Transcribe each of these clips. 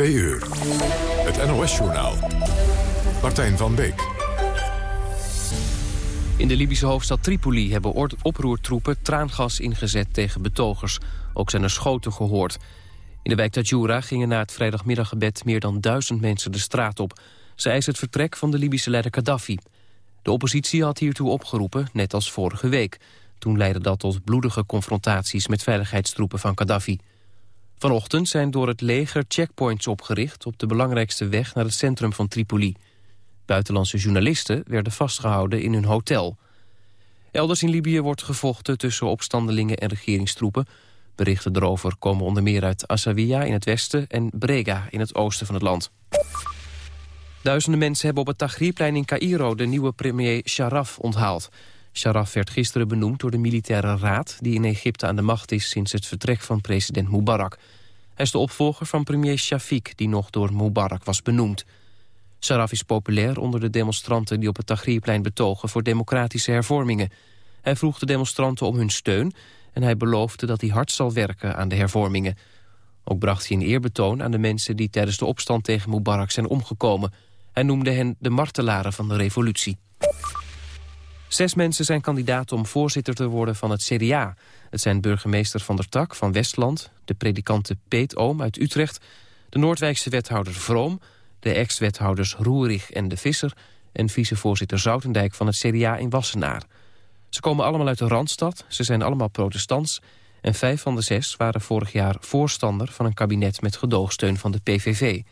Twee uur. Het NOS-journaal. Martijn van Beek. In de Libische hoofdstad Tripoli hebben oproertroepen traangas ingezet tegen betogers. Ook zijn er schoten gehoord. In de wijk Tajura gingen na het vrijdagmiddaggebed meer dan duizend mensen de straat op. Ze eisen het vertrek van de Libische leider Gaddafi. De oppositie had hiertoe opgeroepen, net als vorige week. Toen leidde dat tot bloedige confrontaties met veiligheidstroepen van Gaddafi. Vanochtend zijn door het leger checkpoints opgericht... op de belangrijkste weg naar het centrum van Tripoli. Buitenlandse journalisten werden vastgehouden in hun hotel. Elders in Libië wordt gevochten tussen opstandelingen en regeringstroepen. Berichten erover komen onder meer uit Assawiya in het westen... en Brega in het oosten van het land. Duizenden mensen hebben op het Tahrirplein in Cairo... de nieuwe premier Sharaf onthaald. Sharaf werd gisteren benoemd door de militaire raad... die in Egypte aan de macht is sinds het vertrek van president Mubarak. Hij is de opvolger van premier Shafiq, die nog door Mubarak was benoemd. Sharaf is populair onder de demonstranten die op het Tahrirplein betogen... voor democratische hervormingen. Hij vroeg de demonstranten om hun steun... en hij beloofde dat hij hard zal werken aan de hervormingen. Ook bracht hij een eerbetoon aan de mensen die tijdens de opstand tegen Mubarak zijn omgekomen. Hij noemde hen de martelaren van de revolutie. Zes mensen zijn kandidaat om voorzitter te worden van het CDA. Het zijn burgemeester Van der Tak van Westland... de predikante Peet Oom uit Utrecht... de Noordwijkse wethouder Vroom... de ex-wethouders Roerig en De Visser... en vicevoorzitter Zoutendijk van het CDA in Wassenaar. Ze komen allemaal uit de Randstad, ze zijn allemaal protestants... en vijf van de zes waren vorig jaar voorstander van een kabinet... met gedoogsteun van de PVV.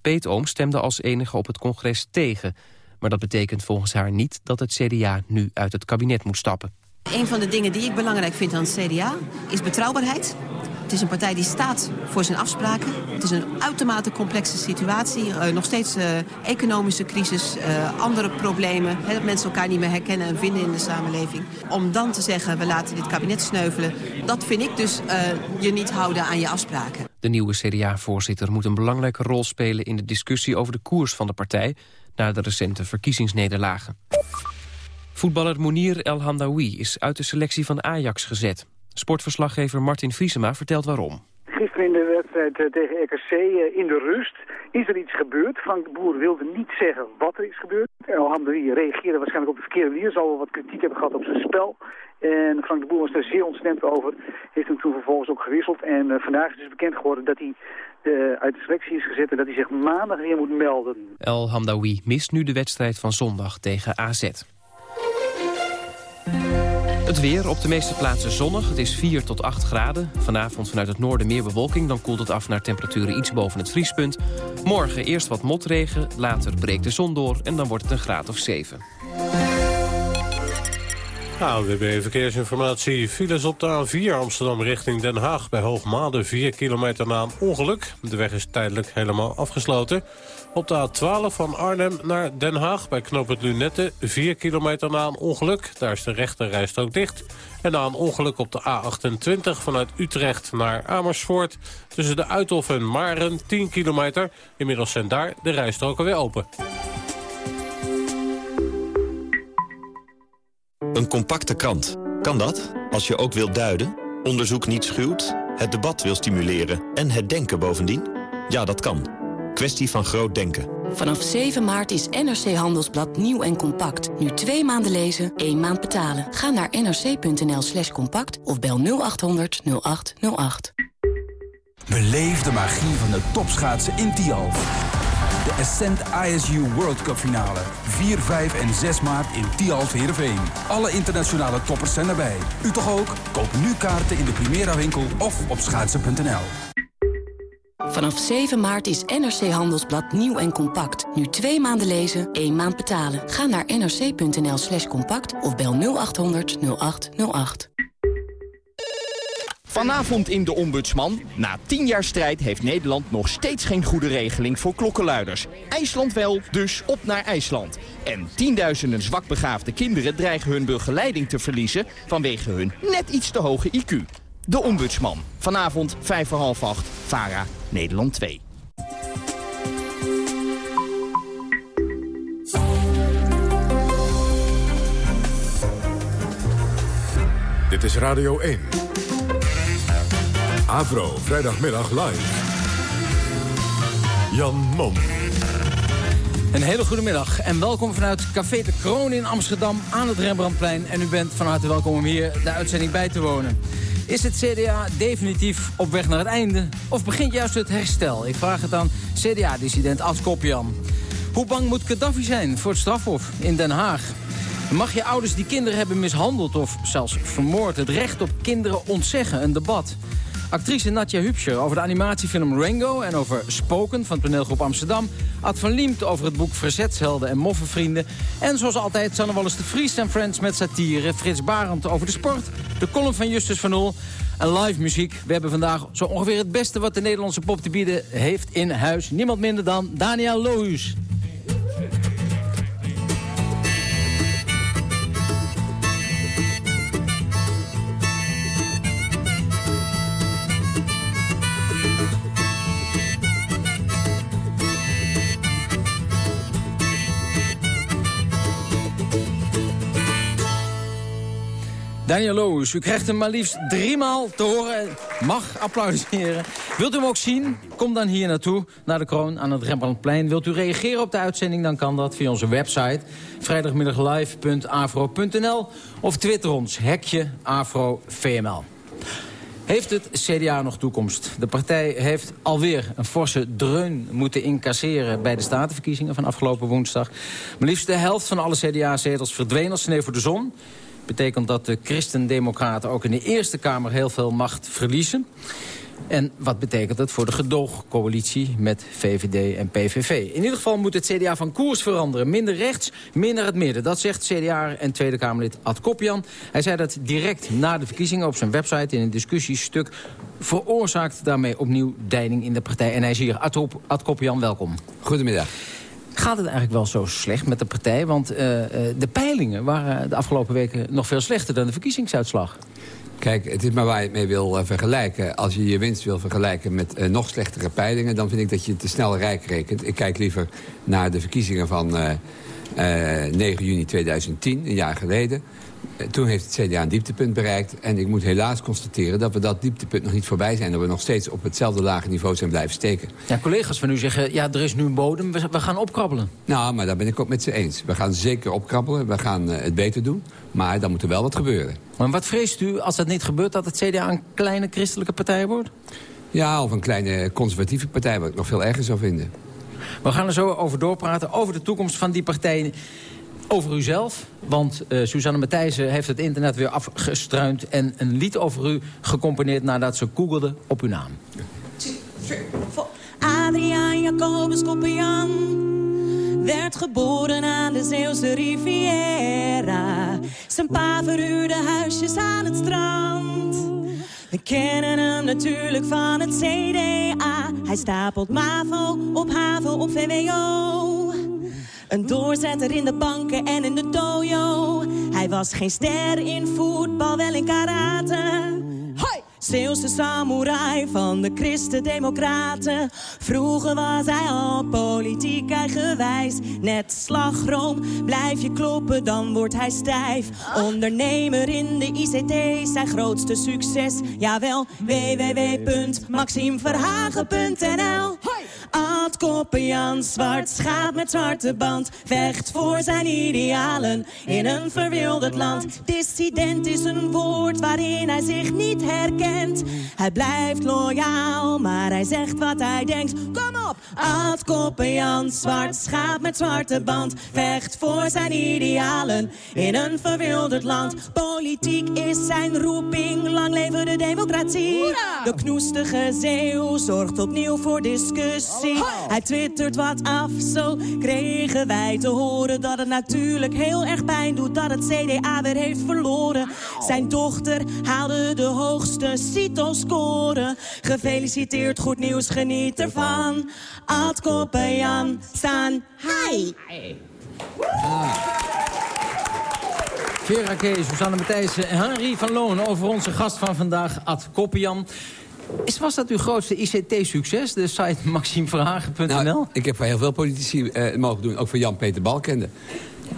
Peet Oom stemde als enige op het congres tegen... Maar dat betekent volgens haar niet dat het CDA nu uit het kabinet moet stappen. Een van de dingen die ik belangrijk vind aan het CDA is betrouwbaarheid. Het is een partij die staat voor zijn afspraken. Het is een uitermate complexe situatie. Uh, nog steeds uh, economische crisis, uh, andere problemen. Hè, dat mensen elkaar niet meer herkennen en vinden in de samenleving. Om dan te zeggen, we laten dit kabinet sneuvelen... dat vind ik dus je niet houden aan je afspraken. De nieuwe CDA-voorzitter moet een belangrijke rol spelen... in de discussie over de koers van de partij na de recente verkiezingsnederlagen. Voetballer Mounir El Handawi is uit de selectie van Ajax gezet. Sportverslaggever Martin Vriesema vertelt waarom. Gisteren in de wedstrijd eh, tegen RKC eh, in de rust is er iets gebeurd. Frank de Boer wilde niet zeggen wat er is gebeurd. El Hamdawi reageerde waarschijnlijk op de verkeerde manier. Zal wel wat kritiek hebben gehad op zijn spel. En Frank de Boer was daar zeer ontstemd over. Heeft hem toen vervolgens ook gewisseld. En uh, vandaag is dus bekend geworden dat hij uit de selectie is gezet... en dat hij zich maandag weer moet melden. El Hamdawi mist nu de wedstrijd van zondag tegen AZ. Het weer op de meeste plaatsen zonnig. Het is 4 tot 8 graden. Vanavond vanuit het noorden meer bewolking. Dan koelt het af naar temperaturen iets boven het vriespunt. Morgen eerst wat motregen, later breekt de zon door... en dan wordt het een graad of 7. AWB Verkeersinformatie. Files op de A4 Amsterdam richting Den Haag bij Hoogmade. 4 kilometer na een ongeluk. De weg is tijdelijk helemaal afgesloten. Op de A12 van Arnhem naar Den Haag bij knooppunt Lunette. 4 kilometer na een ongeluk. Daar is de rechte rijstrook dicht. En na een ongeluk op de A28 vanuit Utrecht naar Amersfoort. Tussen de Uithof en Maren 10 kilometer. Inmiddels zijn daar de rijstroken weer open. Een compacte krant. Kan dat? Als je ook wilt duiden, onderzoek niet schuwt, het debat wil stimuleren en het denken bovendien? Ja, dat kan. Kwestie van groot denken. Vanaf 7 maart is NRC Handelsblad nieuw en compact. Nu twee maanden lezen, één maand betalen. Ga naar nrc.nl slash compact of bel 0800 0808. Beleef de magie van de topschaatsen in Tialf. De Ascent ISU World Cup finale. 4, 5 en 6 maart in Tialf Heerenveen. Alle internationale toppers zijn erbij. U toch ook? Koop nu kaarten in de Primera winkel of op schaatsen.nl. Vanaf 7 maart is NRC Handelsblad nieuw en compact. Nu twee maanden lezen, één maand betalen. Ga naar nrc.nl slash compact of bel 0800 0808. Vanavond in De Ombudsman. Na tien jaar strijd heeft Nederland nog steeds geen goede regeling voor klokkenluiders. IJsland wel, dus op naar IJsland. En tienduizenden zwakbegaafde kinderen dreigen hun begeleiding te verliezen... vanwege hun net iets te hoge IQ. De Ombudsman. Vanavond vijf voor half acht. VARA, Nederland 2. Dit is Radio 1. Avro, vrijdagmiddag live. Jan Mom. Een hele goede middag en welkom vanuit Café de Kroon in Amsterdam aan het Rembrandtplein. En u bent van harte welkom om hier de uitzending bij te wonen. Is het CDA definitief op weg naar het einde? Of begint juist het herstel? Ik vraag het aan CDA-dissident Ad Kopjan. Hoe bang moet Gaddafi zijn voor het strafhof in Den Haag? Mag je ouders die kinderen hebben mishandeld of zelfs vermoord... het recht op kinderen ontzeggen? Een debat. Actrice Natja Hupscher over de animatiefilm Rango... en over Spoken van toneelgroep Amsterdam. Ad van Liemt over het boek Verzetshelden en Moffenvrienden. En zoals altijd Sanne Wallis de Vries en Friends met satire. Frits Barend over de sport. De column van Justus van Oel. En live muziek. We hebben vandaag zo ongeveer het beste wat de Nederlandse pop te bieden heeft in huis. Niemand minder dan Daniel Lohuus. Daniel Loos, u krijgt hem maar liefst driemaal te horen. Mag applaudisseren. Wilt u hem ook zien? Kom dan hier naartoe, naar de kroon aan het Rembrandtplein. Wilt u reageren op de uitzending, dan kan dat via onze website... vrijdagmiddaglive.afro.nl of twitter ons, hekje. Heeft het CDA nog toekomst? De partij heeft alweer een forse dreun moeten incasseren... bij de statenverkiezingen van afgelopen woensdag. Maar liefst de helft van alle CDA-zetels verdween als sneeuw voor de zon betekent dat de christendemocraten ook in de Eerste Kamer heel veel macht verliezen. En wat betekent het voor de gedoogcoalitie met VVD en PVV? In ieder geval moet het CDA van koers veranderen. Minder rechts, minder het midden. Dat zegt CDA en Tweede Kamerlid Ad Kopjan. Hij zei dat direct na de verkiezingen op zijn website in een discussiestuk... veroorzaakt daarmee opnieuw deining in de partij. En hij is hier. Ad, Kopjan, welkom. Goedemiddag. Gaat het eigenlijk wel zo slecht met de partij? Want uh, de peilingen waren de afgelopen weken nog veel slechter dan de verkiezingsuitslag. Kijk, het is maar waar je het mee wil uh, vergelijken. Als je je winst wil vergelijken met nog slechtere peilingen... dan vind ik dat je te snel rijk rekent. Ik kijk liever naar de verkiezingen van 9 juni 2010, een jaar geleden. Eh, toen heeft het CDA een dieptepunt bereikt. En ik moet helaas constateren dat we dat dieptepunt nog niet voorbij zijn. Dat we nog steeds op hetzelfde lage niveau zijn blijven steken. Ja, collega's van u zeggen, ja, er is nu een bodem, we, we gaan opkrabbelen. Nou, maar daar ben ik ook met ze eens. We gaan zeker opkrabbelen, we gaan uh, het beter doen. Maar dan moet er wel wat gebeuren. Maar wat vreest u als dat niet gebeurt, dat het CDA een kleine christelijke partij wordt? Ja, of een kleine conservatieve partij, wat ik nog veel erger zou vinden. We gaan er zo over doorpraten, over de toekomst van die partijen over uzelf. Want uh, Suzanne Matthijssen heeft het internet weer afgestruind... en een lied over u gecomponeerd nadat ze googelde op uw naam. Adriaan Jacobus Koppian werd geboren aan de Zeeuwse Riviera. Zijn pa verhuurde huisjes aan het strand. We kennen hem natuurlijk van het CDA. Hij stapelt MAVO op HAVO op VWO. Een doorzetter in de banken en in de dojo. Hij was geen ster in voetbal, wel in karate. Hoi! Zeeuwse samurai van de Christen-Democraten. Vroeger was hij al politiek eigenwijs. Net slagroom, blijf je kloppen, dan wordt hij stijf. Ondernemer in de ICT, zijn grootste succes. Jawel, www.maximeverhagen.nl Ad Koppenjan, zwart schaap met zwarte band. Vecht voor zijn idealen in een verwilderd land. Dissident is een woord waarin hij zich niet herkent. Hij blijft loyaal, maar hij zegt wat hij denkt. Kom op! Ad Koppenjan, zwart schaap met zwarte band. Vecht voor zijn idealen in een verwilderd land. Politiek is zijn roeping, lang leven de democratie. De knoestige zeeuw zorgt opnieuw voor discussie. Hij twittert wat af, zo kregen wij te horen... dat het natuurlijk heel erg pijn doet dat het CDA weer heeft verloren. Zijn dochter haalde de hoogste CITO-score. Gefeliciteerd, goed nieuws, geniet ervan. Ad Koppenjan, staan, hi! Vera Kees, Susanne Matthijssen en Henry van Loon over onze gast van vandaag, Ad Koppenjan. Is, was dat uw grootste ICT-succes, de site maximeverhagen.nl? Nou, ik heb voor heel veel politici uh, mogen doen, ook voor Jan-Peter Balkende.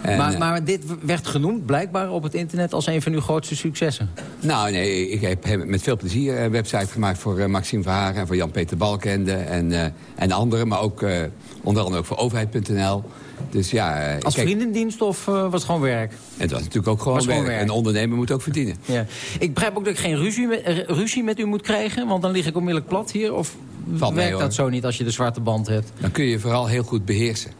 En, maar, eh, maar dit werd genoemd blijkbaar op het internet als een van uw grootste successen. Nou, nee, ik heb heb met veel plezier een website gemaakt voor eh, Maxime Verhagen... en voor Jan-Peter Balkende en, eh, en anderen. Maar ook eh, onder andere ook voor overheid.nl. Dus ja... eh, Als kijk, vriendendienst of eh, was het gewoon werk? Het was natuurlijk ook gewoon gewoon werk. werk. Een ondernemer moet ook verdienen. Ja. Ik begrijp ook dat ik geen ruzie met, eh, ruzie met u moet krijgen, want dan lig ik onmiddellijk plat hier. Of Valt werkt dat zo niet als je de zwarte band hebt? Dan kun je vooral heel goed beheersen.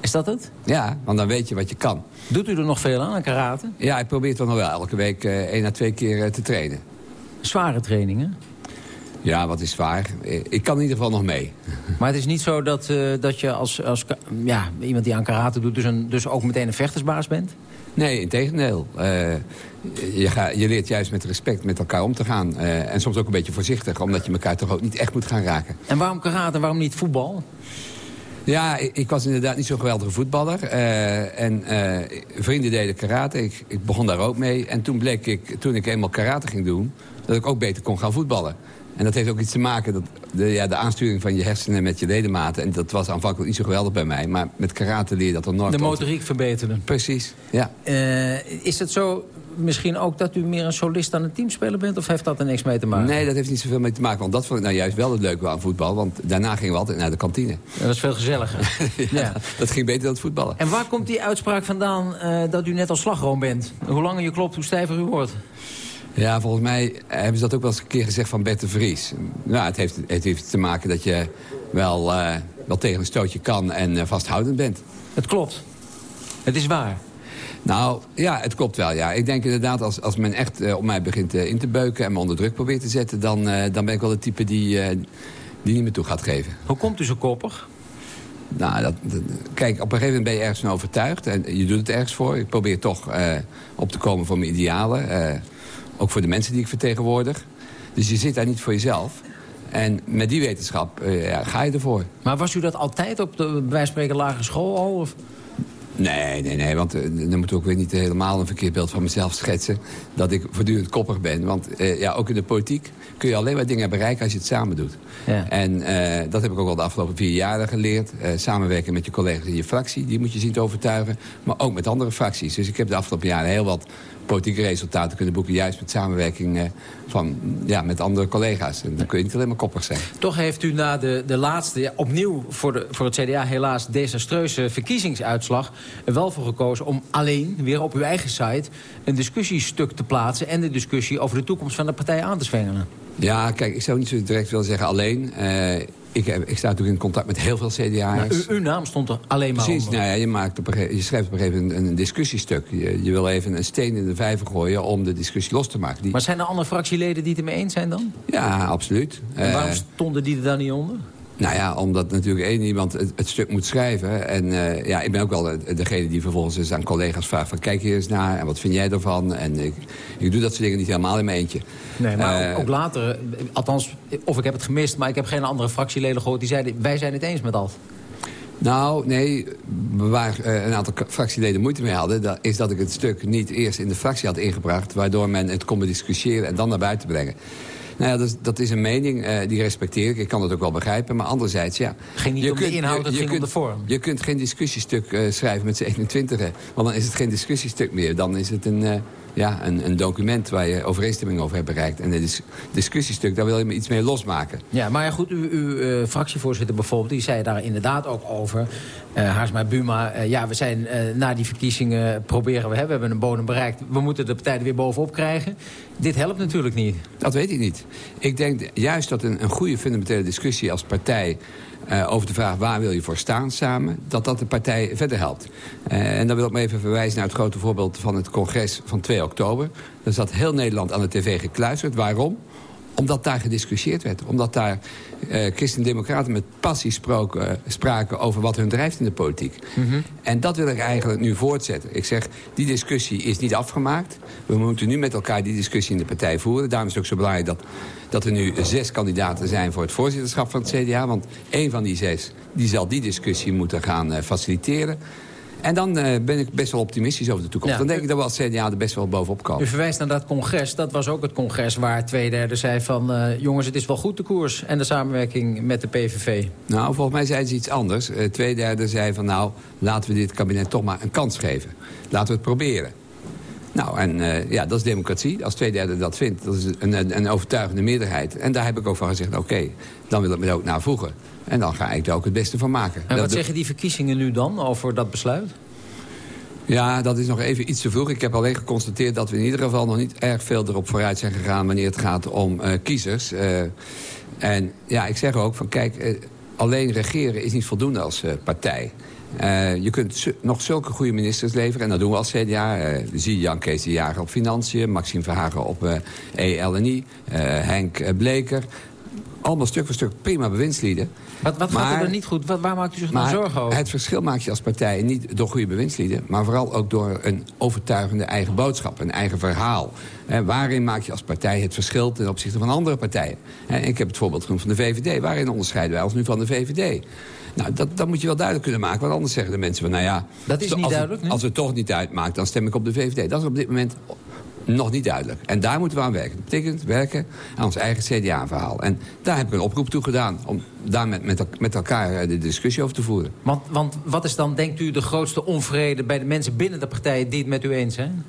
Is dat het? Ja, want dan weet je wat je kan. Doet u er nog veel aan, aan karate? Ja, ik probeer toch nog wel elke week eh, één à twee keer eh, te trainen. Zware trainingen? Ja, wat is zwaar. Eh, Ik kan in ieder geval nog mee. Maar het is niet zo dat, dat je als, als ja, iemand die aan karate doet... Dus, een, dus ook meteen een vechtersbaas bent? Nee, in tegendeel. Eh, je, ga- je leert juist met respect met elkaar om te gaan. En soms ook een beetje voorzichtig, omdat je elkaar toch ook niet echt moet gaan raken. En waarom karate en waarom niet voetbal? Ja, ik, ik was inderdaad niet zo'n geweldige voetballer. Eh, en eh, vrienden deden karate. Ik, ik begon daar ook mee. En toen bleek ik, toen ik eenmaal karate ging doen... dat ik ook beter kon gaan voetballen. En dat heeft ook iets te maken, dat de, ja, de aansturing van je hersenen met je ledematen. En dat was aanvankelijk niet zo geweldig bij mij. Maar met karate leer je dat enorm. De te motoriek verbeteren. Precies, ja. Eh, is het zo misschien ook dat u meer een solist dan een teamspeler bent? Of heeft dat er niks mee te maken? Nee, dat heeft niet zoveel mee te maken. Want dat vond ik nou juist wel het leuke aan voetbal. Want daarna gingen we altijd naar de kantine. Dat is veel gezelliger. ja. Dat ging beter dan het voetballen. En waar komt die uitspraak vandaan eh, dat u net als slagroom bent? Hoe langer je klopt, hoe stijver u wordt. Ja, volgens mij hebben ze dat ook wel eens een keer gezegd van Bert de Vries. Nou, het heeft, het heeft te maken dat je wel, eh, wel tegen een stootje kan en eh, vasthoudend bent. Het klopt. Het is waar. Nou, ja, het klopt wel, ja. Ik denk inderdaad, als, als men echt eh, op mij begint eh, in te beuken... en me onder druk probeert te zetten... dan, eh, dan ben ik wel het type die, die niet meer toe gaat geven. Hoe komt u zo koppig? Nou, dat, dat- kijk, op een gegeven moment ben je ergens van overtuigd. En je doet het ergens voor. Ik probeer toch op te komen voor mijn idealen. ook voor de mensen die ik vertegenwoordig. Dus je zit daar niet voor jezelf. En met die wetenschap ja, ga je ervoor. Maar was u dat altijd op de bij spreken lagere school al? Of? Nee, nee, nee, want eh, dan moet ik ook weer niet helemaal een verkeerd beeld van mezelf schetsen. Dat ik voortdurend koppig ben. Want eh, ja, ook in de politiek kun je alleen maar dingen bereiken als je het samen doet. Ja. En eh, dat heb ik ook al de afgelopen vier jaren geleerd. Samenwerken met je collega's in je fractie, die moet je zien te overtuigen. Maar ook met andere fracties. Dus ik heb de afgelopen jaren heel wat politieke resultaten kunnen boeken. Juist met samenwerking eh, van, ja, met andere collega's. En dan kun je niet alleen maar koppig zijn. Toch heeft u na de, de laatste, opnieuw voor, de, voor het CDA helaas desastreuze verkiezingsuitslag... er wel voor gekozen om alleen, weer op uw eigen site... een discussiestuk te plaatsen en de discussie over de toekomst van de partij aan te zwengelen. Ja, kijk, ik zou niet zo direct willen zeggen alleen. Eh, ik, heb, ik sta natuurlijk in contact met heel veel CDA'ers. Maar u, uw naam stond er alleen maar Precies, onder. nou ja, je, maakt op een gege- je schrijft op een gegeven moment een, een discussiestuk. Je, je wil even een steen in de vijver gooien om de discussie los te maken. Die, Maar zijn er andere fractieleden die het ermee eens zijn dan? ja, absoluut. En waarom Eh, stonden die er dan niet onder? Nou ja, omdat natuurlijk één iemand het, het stuk moet schrijven. En eh, ja, ik ben ook wel de- degene die vervolgens eens aan collega's vraagt... van kijk hier eens naar en wat vind jij ervan? En ik, ik doe dat soort dingen niet helemaal in mijn eentje. Nee, maar Eh, ook, ook later, althans, of ik heb het gemist... maar ik heb geen andere fractieleden gehoord die zeiden... wij zijn het eens met dat. Nou, nee, waar eh, een aantal fractieleden moeite mee hadden... Dat is dat ik het stuk niet eerst in de fractie had ingebracht... waardoor men het kon bediscussiëren en dan naar buiten brengen. Nou ja, dat, is- dat is een mening, eh, die respecteer ik. Ik kan dat ook wel begrijpen, maar anderzijds, ja... ging niet je om de inhoud, het ging om de vorm. Je kunt geen discussiestuk eh, schrijven met z'n 21 want dan is het geen discussiestuk meer. Dan is het een, eh, ja, een, een document waar je overeenstemming over hebt bereikt. En het dis- discussiestuk, daar wil je maar iets mee losmaken. Ja, maar ja, goed, uw, uw eh, fractievoorzitter bijvoorbeeld... die zei daar inderdaad ook over, eh Haarsma Buma... eh, ja, we zijn na die verkiezingen proberen we... Hè, we hebben een bodem bereikt, we moeten de partij er weer bovenop krijgen. Dit helpt natuurlijk niet. Dat weet ik niet. Ik denk juist dat een, een goede fundamentele discussie als partij... eh, over de vraag waar wil je voor staan samen... dat dat de partij verder helpt. Eh, en dan wil ik me even verwijzen naar het grote voorbeeld van het congres van 2 oktober. Daar zat heel Nederland aan de tv gekluisterd. Waarom? Omdat daar gediscussieerd werd. Omdat daar eh christen-democraten met passie sproken, spraken over wat hun drijft in de politiek. En dat wil ik eigenlijk nu voortzetten. Ik zeg, die discussie is niet afgemaakt. We moeten nu met elkaar die discussie in de partij voeren. Daarom is het ook zo belangrijk dat, dat er nu zes kandidaten zijn... voor het voorzitterschap van het CDA. Want één van die zes die zal die discussie moeten gaan eh, faciliteren. En dan eh, ben ik best wel optimistisch over de toekomst. Ja. Dan denk ik dat we als CDA er best wel bovenop komen. U verwijst naar dat congres. Dat was ook het congres waar twee derde zei van... eh, jongens, het is wel goed de koers en de samenwerking met de PVV. Nou, volgens mij zeiden ze iets anders. Eh, twee derde zei van nou, laten we dit kabinet toch maar een kans geven. Laten we het proberen. Nou, en ja, dat is democratie. Als twee derde dat vindt, dat is een, een, een overtuigende meerderheid. En daar heb ik ook van gezegd, oké, dan wil ik me ook naar voegen. En dan ga ik er ook het beste van maken. En wat zeggen die verkiezingen nu dan over dat besluit? Ja, dat is nog even iets te vroeg. Ik heb alleen geconstateerd dat we in ieder geval nog niet erg veel erop vooruit zijn gegaan... wanneer het gaat om eh, kiezers. Eh, en ja, ik zeg ook van kijk, eh, alleen regeren is niet voldoende als partij. Je kunt nog zulke goede ministers leveren. En dat doen we als CDA. Eh zie Jan Kees de Jager op Financiën. Maxime Verhagen op eh ELNI. Henk Bleker. Allemaal stuk voor stuk prima bewindslieden. Wat, wat gaat Maar- er dan niet goed? Wat, waar maakt u zich nou Maar zorgen over? het verschil maak je als partij niet door goede bewindslieden... maar vooral ook door een overtuigende eigen boodschap, een eigen verhaal. En waarin maak je als partij het verschil ten opzichte van andere partijen? En ik heb het voorbeeld genoemd van de VVD. Waarin onderscheiden wij ons nu van de VVD? Nou, dat, dat moet je wel duidelijk kunnen maken. Want anders zeggen de mensen van, nou ja... Dat is als niet het- duidelijk? Als het toch niet uitmaakt, dan stem ik op de VVD. Dat is op dit moment nog niet duidelijk. En daar moeten we aan werken. Dat betekent werken aan ons eigen CDA-verhaal. En daar heb ik een oproep toe gedaan... om daar met, met, met elkaar eh, de discussie over te voeren. Want, want wat is dan, denkt u, de grootste onvrede bij de mensen binnen de partijen die het met u eens zijn?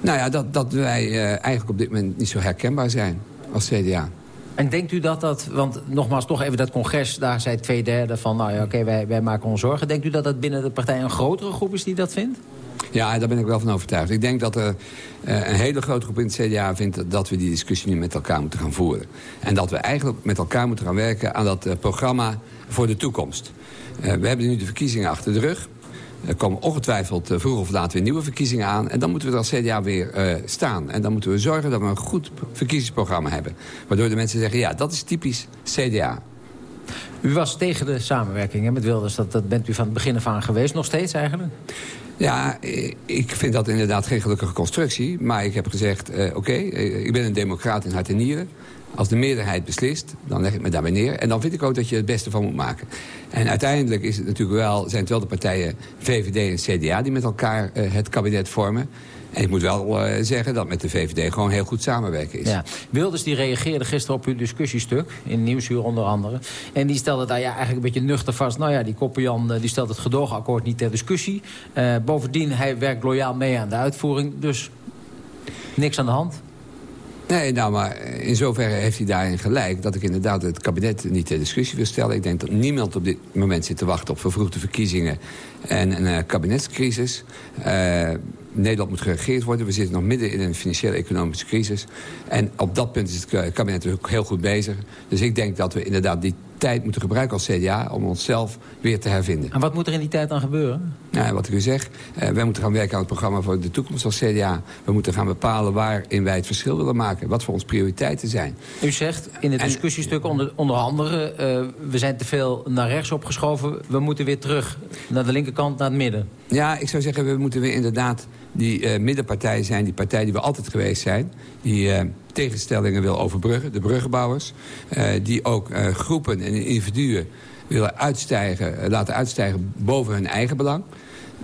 Nou ja, dat, dat wij eh, eigenlijk op dit moment niet zo herkenbaar zijn als CDA. En denkt u dat dat, want nogmaals toch even dat congres... daar zei twee derde van, nou ja, oké, wij, wij maken ons zorgen. Denkt u dat dat binnen de partij een grotere groep is die dat vindt? Ja, daar ben ik wel van overtuigd. Ik denk dat er eh, een hele grote groep in het CDA vindt... dat- we die discussie nu met elkaar moeten gaan voeren. En dat we eigenlijk met elkaar moeten gaan werken aan dat eh, programma voor de toekomst. Eh, we hebben nu de verkiezingen achter de rug. Er komen ongetwijfeld eh, vroeg of laat weer nieuwe verkiezingen aan. En dan moeten we er als CDA weer eh, staan. En dan moeten we zorgen dat we een goed verkiezingsprogramma hebben. Waardoor de mensen zeggen, ja, dat is typisch CDA. U was tegen de samenwerking hè, met Wilders. Dat, dat bent u van het begin af aan geweest, nog steeds eigenlijk? Ja, eh, ik vind dat inderdaad geen gelukkige constructie. Maar ik heb gezegd, eh, oké, eh, ik ben een democraat in hart en nieren. Als de meerderheid beslist, dan leg ik me daarbij neer. En dan vind ik ook dat je het beste van moet maken. En uiteindelijk is het natuurlijk wel, zijn het wel de partijen VVD en CDA... die met elkaar het kabinet vormen. En ik moet wel eh, zeggen dat met de VVD gewoon heel goed samenwerken is. Ja. Wilders die reageerde gisteren op uw discussiestuk, in Nieuwsuur onder andere. En die stelde daar ja, eigenlijk een beetje nuchter vast... nou ja, die Koppenjan eh, die stelt het gedoogakkoord niet ter discussie. Eh, bovendien, hij werkt loyaal mee aan de uitvoering. Dus niks aan de hand. Nee, nou, maar in zoverre heeft hij daarin gelijk... dat ik inderdaad het kabinet niet ter discussie wil stellen. Ik denk dat niemand op dit moment zit te wachten op vervroegde verkiezingen... en een kabinetscrisis. Eh, Nederland moet geregeerd worden. We zitten nog midden in een financiële economische crisis. En op dat punt is het kabinet ook heel goed bezig. Dus ik denk dat we inderdaad die tijd moeten gebruiken als CDA... om onszelf weer te hervinden. En wat moet er in die tijd dan gebeuren? Nou, wat ik u zeg, eh, wij moeten gaan werken aan het programma voor de toekomst als CDA. We moeten gaan bepalen waarin wij het verschil willen maken. Wat voor ons prioriteiten zijn. U zegt in het discussiestuk onder, onder andere... eh, we zijn te veel naar rechts opgeschoven. We moeten weer terug naar de linkerkant, naar het midden. Ja, ik zou zeggen, we moeten weer inderdaad die eh, middenpartij zijn. Die partij die we altijd geweest zijn. Die tegenstellingen wil overbruggen, de bruggenbouwers. eh, die ook eh, groepen en individuen willen uitstijgen, laten uitstijgen boven hun eigen belang.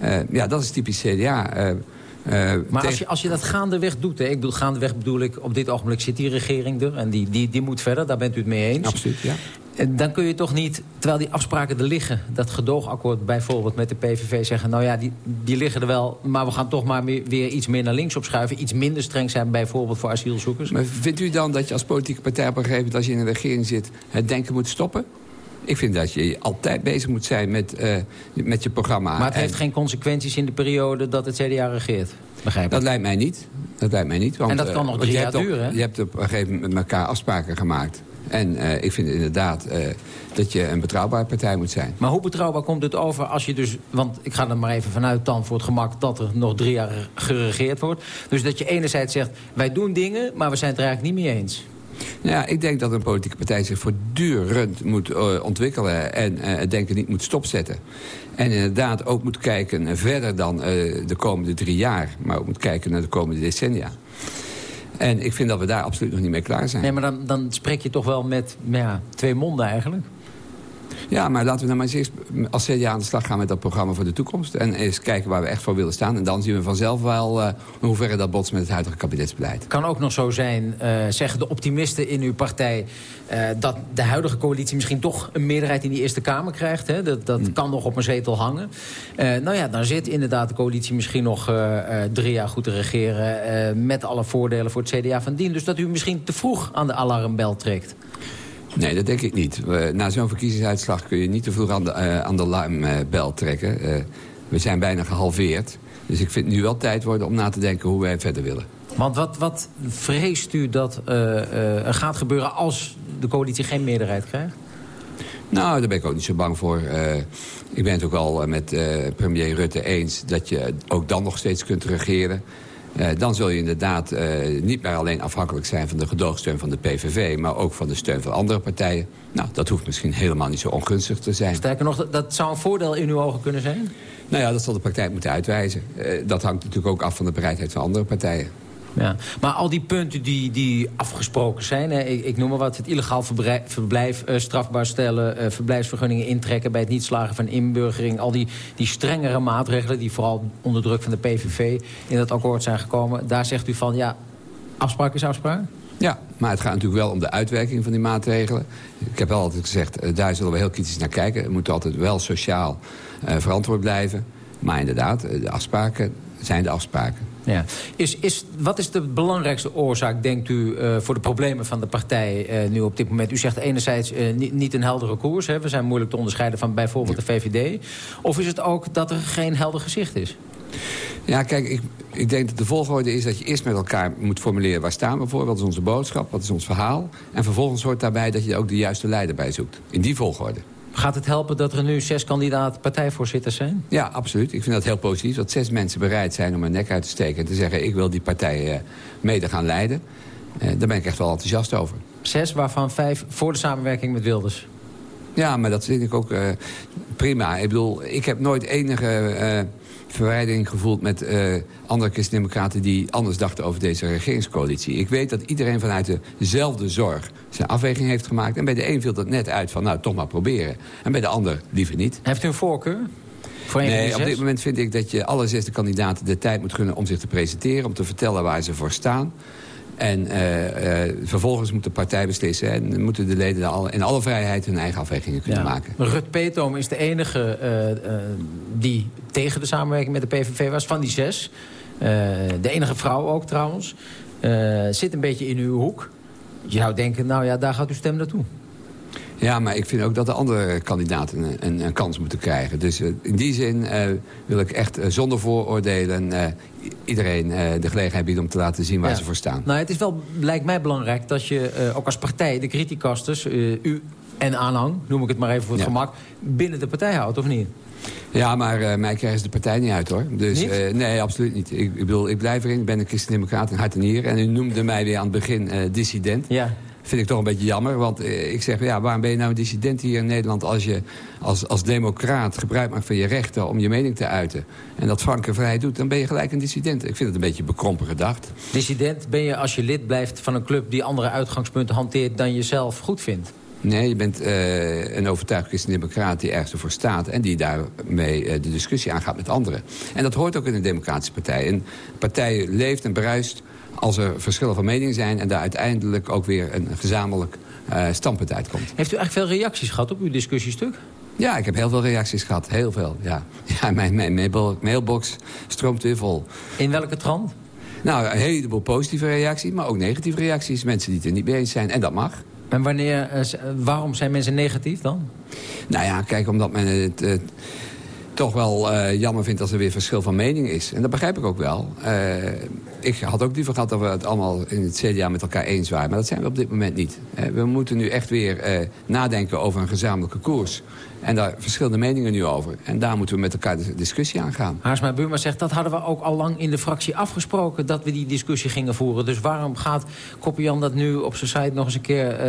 Eh, ja, dat is typisch CDA. eh, eh, Maar als je, als je dat gaandeweg doet... Hè, ik bedoel, gaandeweg bedoel ik... op dit ogenblik zit die regering er... en die, die, die moet verder, daar bent u het mee eens. Absoluut, ja. En Dan kun je toch niet, terwijl die afspraken er liggen... dat gedoogakkoord bijvoorbeeld met de PVV zeggen... nou ja, die, die liggen er wel, maar we gaan toch maar weer, weer iets meer naar links opschuiven... iets minder streng zijn bijvoorbeeld voor asielzoekers. Maar vindt u dan dat je als politieke partij op een gegeven moment... als je in een regering zit, het denken moet stoppen? Ik vind dat je altijd bezig moet zijn met, eh, met je programma. Maar het heeft En geen consequenties in de periode dat het CDA regeert. Begrijp ik. Dat lijkt mij niet. Dat lijkt mij niet. Want, En dat kan eh, nog drie jaar duren, hè? Je hebt op een gegeven moment met elkaar afspraken gemaakt. En eh, ik vind inderdaad dat je een betrouwbare partij moet zijn. Maar hoe betrouwbaar komt het over als je dus... want ik ga er maar even vanuit dan voor het gemak... dat er nog drie jaar geregeerd wordt. Dus dat je enerzijds zegt, wij doen dingen... maar we zijn het er eigenlijk niet mee eens. Ja, ik denk dat een politieke partij zich voortdurend moet eh, ontwikkelen... en eh, het denken niet moet stopzetten. En inderdaad ook moet kijken verder dan eh, de komende drie jaar... maar ook moet kijken naar de komende decennia. En ik vind dat we daar absoluut nog niet mee klaar zijn. Nee, maar dan, dan spreek je toch wel met ja, twee monden eigenlijk. Ja, maar laten we nou maar eens eerst als CDA aan de slag gaan met dat programma voor de toekomst. En eens kijken waar we echt voor willen staan. En dan zien we vanzelf wel uh, in hoeverre dat botst met het huidige kabinetsbeleid. Kan ook nog zo zijn, uh, zeggen de optimisten in uw partij... Uh, dat de huidige coalitie misschien toch een meerderheid in die Eerste Kamer krijgt. Hè? Dat, dat mm. kan nog op een zetel hangen. nou ja, dan zit inderdaad de coalitie misschien nog drie jaar goed te regeren... met alle voordelen voor het CDA van dien. Dus dat u misschien te vroeg aan de alarmbel trekt. Nee, dat denk ik niet. na zo'n verkiezingsuitslag kun je niet te vroeg aan de, uh, aan de alarmbel trekken. Uh, we zijn bijna gehalveerd. Dus ik vind het nu wel tijd worden om na te denken hoe wij verder willen. Want wat, wat vreest u dat uh, er gaat gebeuren als de coalitie geen meerderheid krijgt? Nou, daar ben ik ook niet zo bang voor. ik ben het ook al met premier Rutte eens... dat je ook dan nog steeds kunt regeren. Uh, dan zul je inderdaad uh, niet meer alleen afhankelijk zijn van de gedoogsteun van de PVV... maar ook van de steun van andere partijen. Nou, dat hoeft misschien helemaal niet zo ongunstig te zijn. Sterker nog, dat zou een voordeel in uw ogen kunnen zijn? Nou ja, dat zal de praktijk moeten uitwijzen. Uh, dat hangt natuurlijk ook af van de bereidheid van andere partijen. Ja. Maar al die punten die, die afgesproken zijn... Hè, ik, ik noem maar wat, het illegaal verblijf uh, strafbaar stellen... Uh, verblijfsvergunningen intrekken bij het niet slagen van inburgering... al die, die strengere maatregelen die vooral onder druk van de PVV... in dat akkoord zijn gekomen, daar zegt u van... ja, afspraak is afspraak? Ja, maar het gaat natuurlijk wel om de uitwerking van die maatregelen. Ik heb wel altijd gezegd, uh, daar zullen we heel kritisch naar kijken. Het moet altijd wel sociaal verantwoord blijven. Maar inderdaad, de afspraken zijn de afspraken. Ja. Is, is, wat is de belangrijkste oorzaak, denkt u, uh, voor de problemen van de partij uh, nu op dit moment? U zegt enerzijds uh, niet, niet, een heldere koers. Hè? We zijn moeilijk te onderscheiden van bijvoorbeeld de VVD. Of is het ook dat er geen helder gezicht is? Ja, kijk, ik, ik denk dat de volgorde is dat je eerst met elkaar moet formuleren... waar staan we voor, wat is onze boodschap, wat is ons verhaal. En vervolgens hoort daarbij dat je ook de juiste leider bij zoekt. In die volgorde. Gaat het helpen dat er nu zes kandidaat partijvoorzitters zijn? Ja, absoluut. Ik vind dat heel positief. Dat zes mensen bereid zijn om hun nek uit te steken... en te zeggen, ik wil die partij uh, mede gaan leiden. Uh, daar ben ik echt wel enthousiast over. Zes, waarvan vijf voor de samenwerking met Wilders? Ja, maar dat vind ik ook uh, prima. Ik bedoel, ik heb nooit enige verwijdering gevoeld met uh, andere christendemocraten... die anders dachten over deze regeringscoalitie. Ik weet dat iedereen vanuit dezelfde zorg zijn afweging heeft gemaakt. En bij de een viel dat net uit van, nou, toch maar proberen. En bij de ander liever niet. Heeft u een voorkeur? nee, op dit moment vind ik dat je alle zesde kandidaten de tijd moet gunnen om zich te presenteren. Om te vertellen waar ze voor staan. En uh, uh, vervolgens moet de partij beslissen. En moeten de leden in alle vrijheid hun eigen afwegingen kunnen ja. maken. Rut Peetoom is de enige uh, die tegen de samenwerking met de PVV was. Van die zes. de enige vrouw ook trouwens. zit een beetje in uw hoek. Je zou denken, nou ja, daar gaat uw stem naartoe. Ja, maar ik vind ook dat de andere kandidaten een, een, een kans moeten krijgen. Dus uh, in die zin uh, wil ik echt uh, zonder vooroordelen iedereen de gelegenheid bieden om te laten zien waar ja. ze voor staan. Nou, het is wel, lijkt mij belangrijk dat je ook als partij de criticasters, u en aanhang, noem ik het maar even voor het ja. gemak, binnen de partij houdt, of niet? Ja, maar uh, mij krijgen ze de partij niet uit, hoor. Dus, uh, nee, absoluut niet. Ik, ik, bedoel, ik blijf erin. Ik ben een christendemocraat in hart en nieren. En u noemde mij weer aan het begin uh, dissident. Ja vind ik toch een beetje jammer. Want eh, ik zeg, ja, waarom ben je nou een dissident hier in Nederland... als je als, als democraat gebruik maakt van je rechten om je mening te uiten... en dat frankenvrij doet, dan ben je gelijk een dissident. Ik vind het een beetje bekrompen gedacht. Dissident ben je als je lid blijft van een club... die andere uitgangspunten hanteert dan je zelf goed vindt? Nee, je bent uh, een overtuigd christendemocraat die ergens voor staat... en die daarmee uh, de discussie aangaat met anderen. En dat hoort ook in een democratische partij. Een partij leeft en bruist als er verschillen van mening zijn... en daar uiteindelijk ook weer een gezamenlijk uh, standpunt uitkomt. Heeft u echt veel reacties gehad op uw discussiestuk? Ja, ik heb heel veel reacties gehad. Heel veel, ja. ja mijn, mijn mailbox stroomt weer vol. In welke trant? Nou, een heleboel positieve reacties, maar ook negatieve reacties. Mensen die het er niet mee eens zijn. En dat mag. En wanneer, uh, waarom zijn mensen negatief dan? Nou ja, kijk, omdat men het... het toch wel uh, jammer vindt als er weer verschil van mening is. En dat begrijp ik ook wel. Uh, ik had ook liever gehad dat we het allemaal in het CDA met elkaar eens waren. Maar dat zijn we op dit moment niet. Uh, we moeten nu echt weer nadenken over een gezamenlijke koers. En daar verschillende meningen nu over. En daar moeten we met elkaar de discussie aan gaan. Haarsma Buma zegt, dat hadden we ook al lang in de fractie afgesproken... dat we die discussie gingen voeren. Dus waarom gaat Koppian dat nu op zijn site nog eens een keer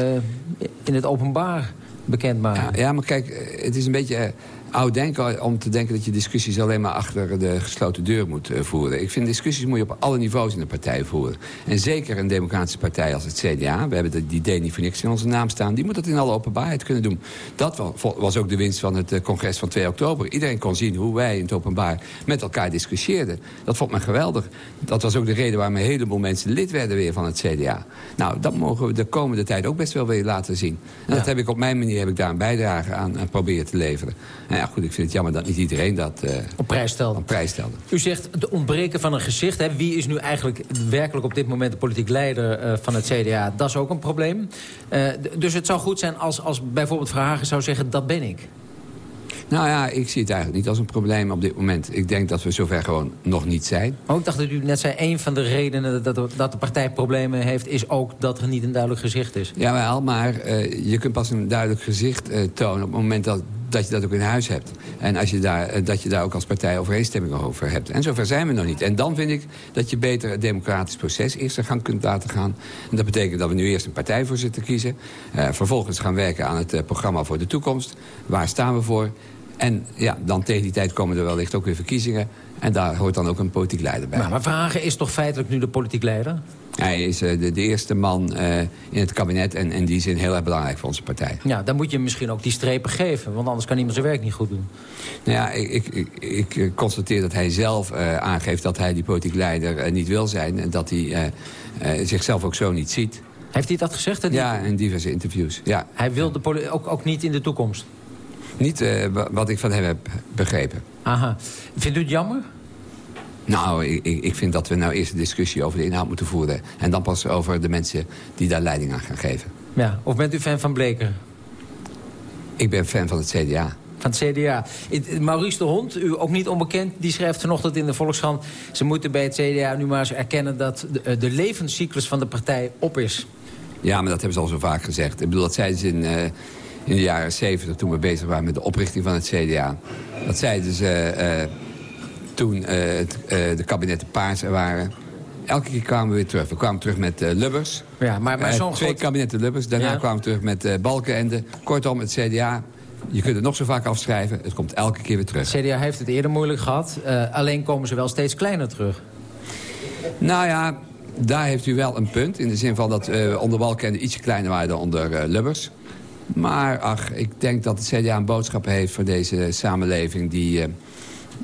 in het openbaar bekend maken. Ja, ja, maar kijk, eh, het is een beetje eh, oud denken om te denken dat je discussies alleen maar achter de gesloten deur moet eh, voeren. Ik vind discussies moet je op alle niveaus in de partij voeren. En zeker een democratische partij als het CDA, we hebben die D niet voor niks in onze naam staan, die moet dat in alle openbaarheid kunnen doen. Dat wa- was ook de winst van het eh, congres van 2 oktober. Iedereen kon zien hoe wij in het openbaar met elkaar discussieerden. Dat vond men geweldig. Dat was ook de reden waarom een heleboel mensen lid werden weer van het CDA. Nou, dat mogen we de komende tijd ook best wel weer laten zien. En dat heb ik op mijn manier heb ik daar een bijdrage aan, aan proberen te leveren. Ja, goed, ik vind het jammer dat niet iedereen dat eh, op prijs stelde. Op prijs stelde. U zegt de ontbreken van een gezicht. Hè? Wie is nu eigenlijk werkelijk op dit moment de politiek leider eh, van het CDA? Dat is ook een probleem. Eh, dus het zou goed zijn als, als bijvoorbeeld Verhagen zou zeggen... dat ben ik. Nou ja, ik zie het eigenlijk niet als een probleem op dit moment. Ik denk dat we zover gewoon nog niet zijn. Oh, ik dacht dat u net zei... een van de redenen dat, dat de partij problemen heeft... is ook dat er niet een duidelijk gezicht is. Jawel, maar je kunt pas een duidelijk gezicht tonen... op het moment dat, dat je dat ook in huis hebt. En als je daar, eh, dat je daar ook als partij overeenstemming over hebt. En zover zijn we nog niet. En dan vind ik dat je beter het democratisch proces eerst aan gang kunt laten gaan. En dat betekent dat we nu eerst een partijvoorzitter kiezen. Eh, vervolgens gaan werken aan het eh, programma voor de toekomst. Waar staan we voor? En ja, dan tegen die tijd komen er wellicht ook weer verkiezingen. En daar hoort dan ook een politiek leider bij. Maar, maar Verhagen is toch feitelijk nu de politiek leider? Hij is eh, de, de eerste man eh, in het kabinet en in die zin heel erg belangrijk voor onze partij. Ja, dan moet je misschien ook die strepen geven. Want anders kan iemand zijn werk niet goed doen. Nou ja, ik, ik, ik, eh, constateer dat hij zelf aangeeft dat hij die politiek leider niet wil zijn. En dat hij zichzelf ook zo niet ziet. Heeft hij dat gezegd? Ja, in diverse interviews. Ja. Hij wil de ook, ook niet in de toekomst? Niet eh, wa- wat ik van hem heb begrepen. Aha. Vindt u het jammer? Nou, ik, ik vind dat we nou eerst een discussie over de inhoud moeten voeren. En dan pas over de mensen die daar leiding aan gaan geven. Ja. Of bent u fan van Bleker? Ik ben fan van het CDA. Van het CDA. Maurice de Hond, u ook niet onbekend, die schrijft vanochtend in de Volkskrant... ze moeten bij het CDA nu maar eens erkennen dat de, eh, de levenscyclus van de partij op is. Ja, maar dat hebben ze al zo vaak gezegd. Ik bedoel, dat zeiden ze in, eh, in de jaren zeventig... toen we bezig waren met de oprichting van het CDA. Dat zeiden ze eh, toen eh, het, eh, de kabinetten paars er waren. Elke keer kwamen we weer terug. We kwamen terug met Lubbers. Ja, maar, maar zo'n twee groot... kabinetten Lubbers. Daarna Ja. kwamen we terug met Balkenende. Kortom, het CDA... Je kunt het nog zo vaak afschrijven. Het komt elke keer weer terug. Het CDA heeft het eerder moeilijk gehad. eh, alleen komen ze wel steeds kleiner terug. Nou ja, daar heeft u wel een punt. In de zin van dat eh onder Balkenende ietsje kleiner waren dan onder Lubbers. Maar ach, ik denk dat het CDA een boodschap heeft voor deze samenleving... die, eh,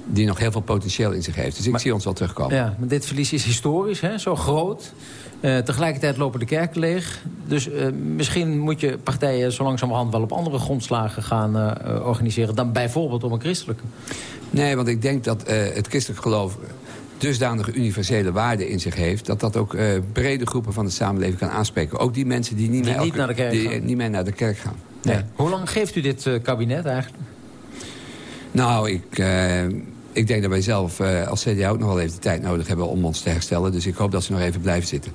die nog heel veel potentieel in zich heeft. Dus ik zie ons wel terugkomen. Ja, maar dit verlies is historisch, hè? zo groot. Eh, tegelijkertijd lopen de kerken leeg. Dus eh, misschien moet je partijen zo langzamerhand wel op andere grondslagen gaan organiseren... dan bijvoorbeeld op een christelijke. Nee, want ik denk dat het christelijk geloof dusdanige universele waarden in zich heeft... dat dat ook eh, brede groepen van de samenleving kan aanspreken. Ook die mensen die niet, Die meer, niet naar de kerk die, gaan. niet meer naar de kerk gaan. Nee. Hoe lang geeft u dit eh, kabinet eigenlijk? Nou, ik, eh, ik denk dat wij zelf als CDA ook nog wel even de tijd nodig hebben om ons te herstellen. Dus ik hoop dat ze nog even blijven zitten.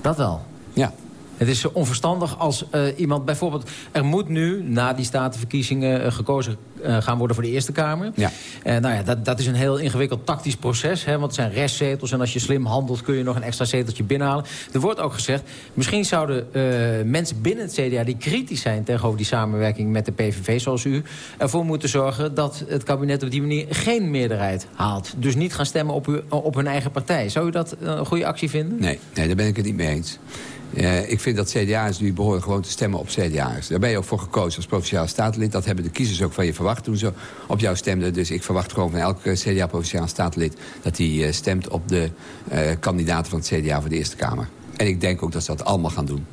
Dat wel. Ja. Het is onverstandig als iemand bijvoorbeeld... Er moet nu, na die statenverkiezingen, gekozen gaan worden voor de Eerste Kamer. Ja. Eh, nou ja, dat, dat is een heel ingewikkeld tactisch proces. Hè, want het zijn restzetels en als je slim handelt... kun je nog een extra zeteltje binnenhalen. Er wordt ook gezegd, misschien zouden eh, mensen binnen het CDA... die kritisch zijn tegenover die samenwerking met de PVV, zoals u... ervoor moeten zorgen dat het kabinet op die manier geen meerderheid haalt. Dus niet gaan stemmen op, u, op hun eigen partij. Zou u dat eh, een goede actie vinden? Nee, nee, daar ben ik het niet mee eens. Eh, ik vind dat CDA's nu behoren gewoon te stemmen op CDA's. Daar ben je ook voor gekozen als provinciaal statenlid. Dat hebben de kiezers ook van je verwacht toen ze op jou stemden. Dus ik verwacht gewoon van elke CDA-provinciaal statenlid... dat hij eh, stemt op de eh, kandidaten van het CDA voor de Eerste Kamer. En ik denk ook dat ze dat allemaal gaan doen.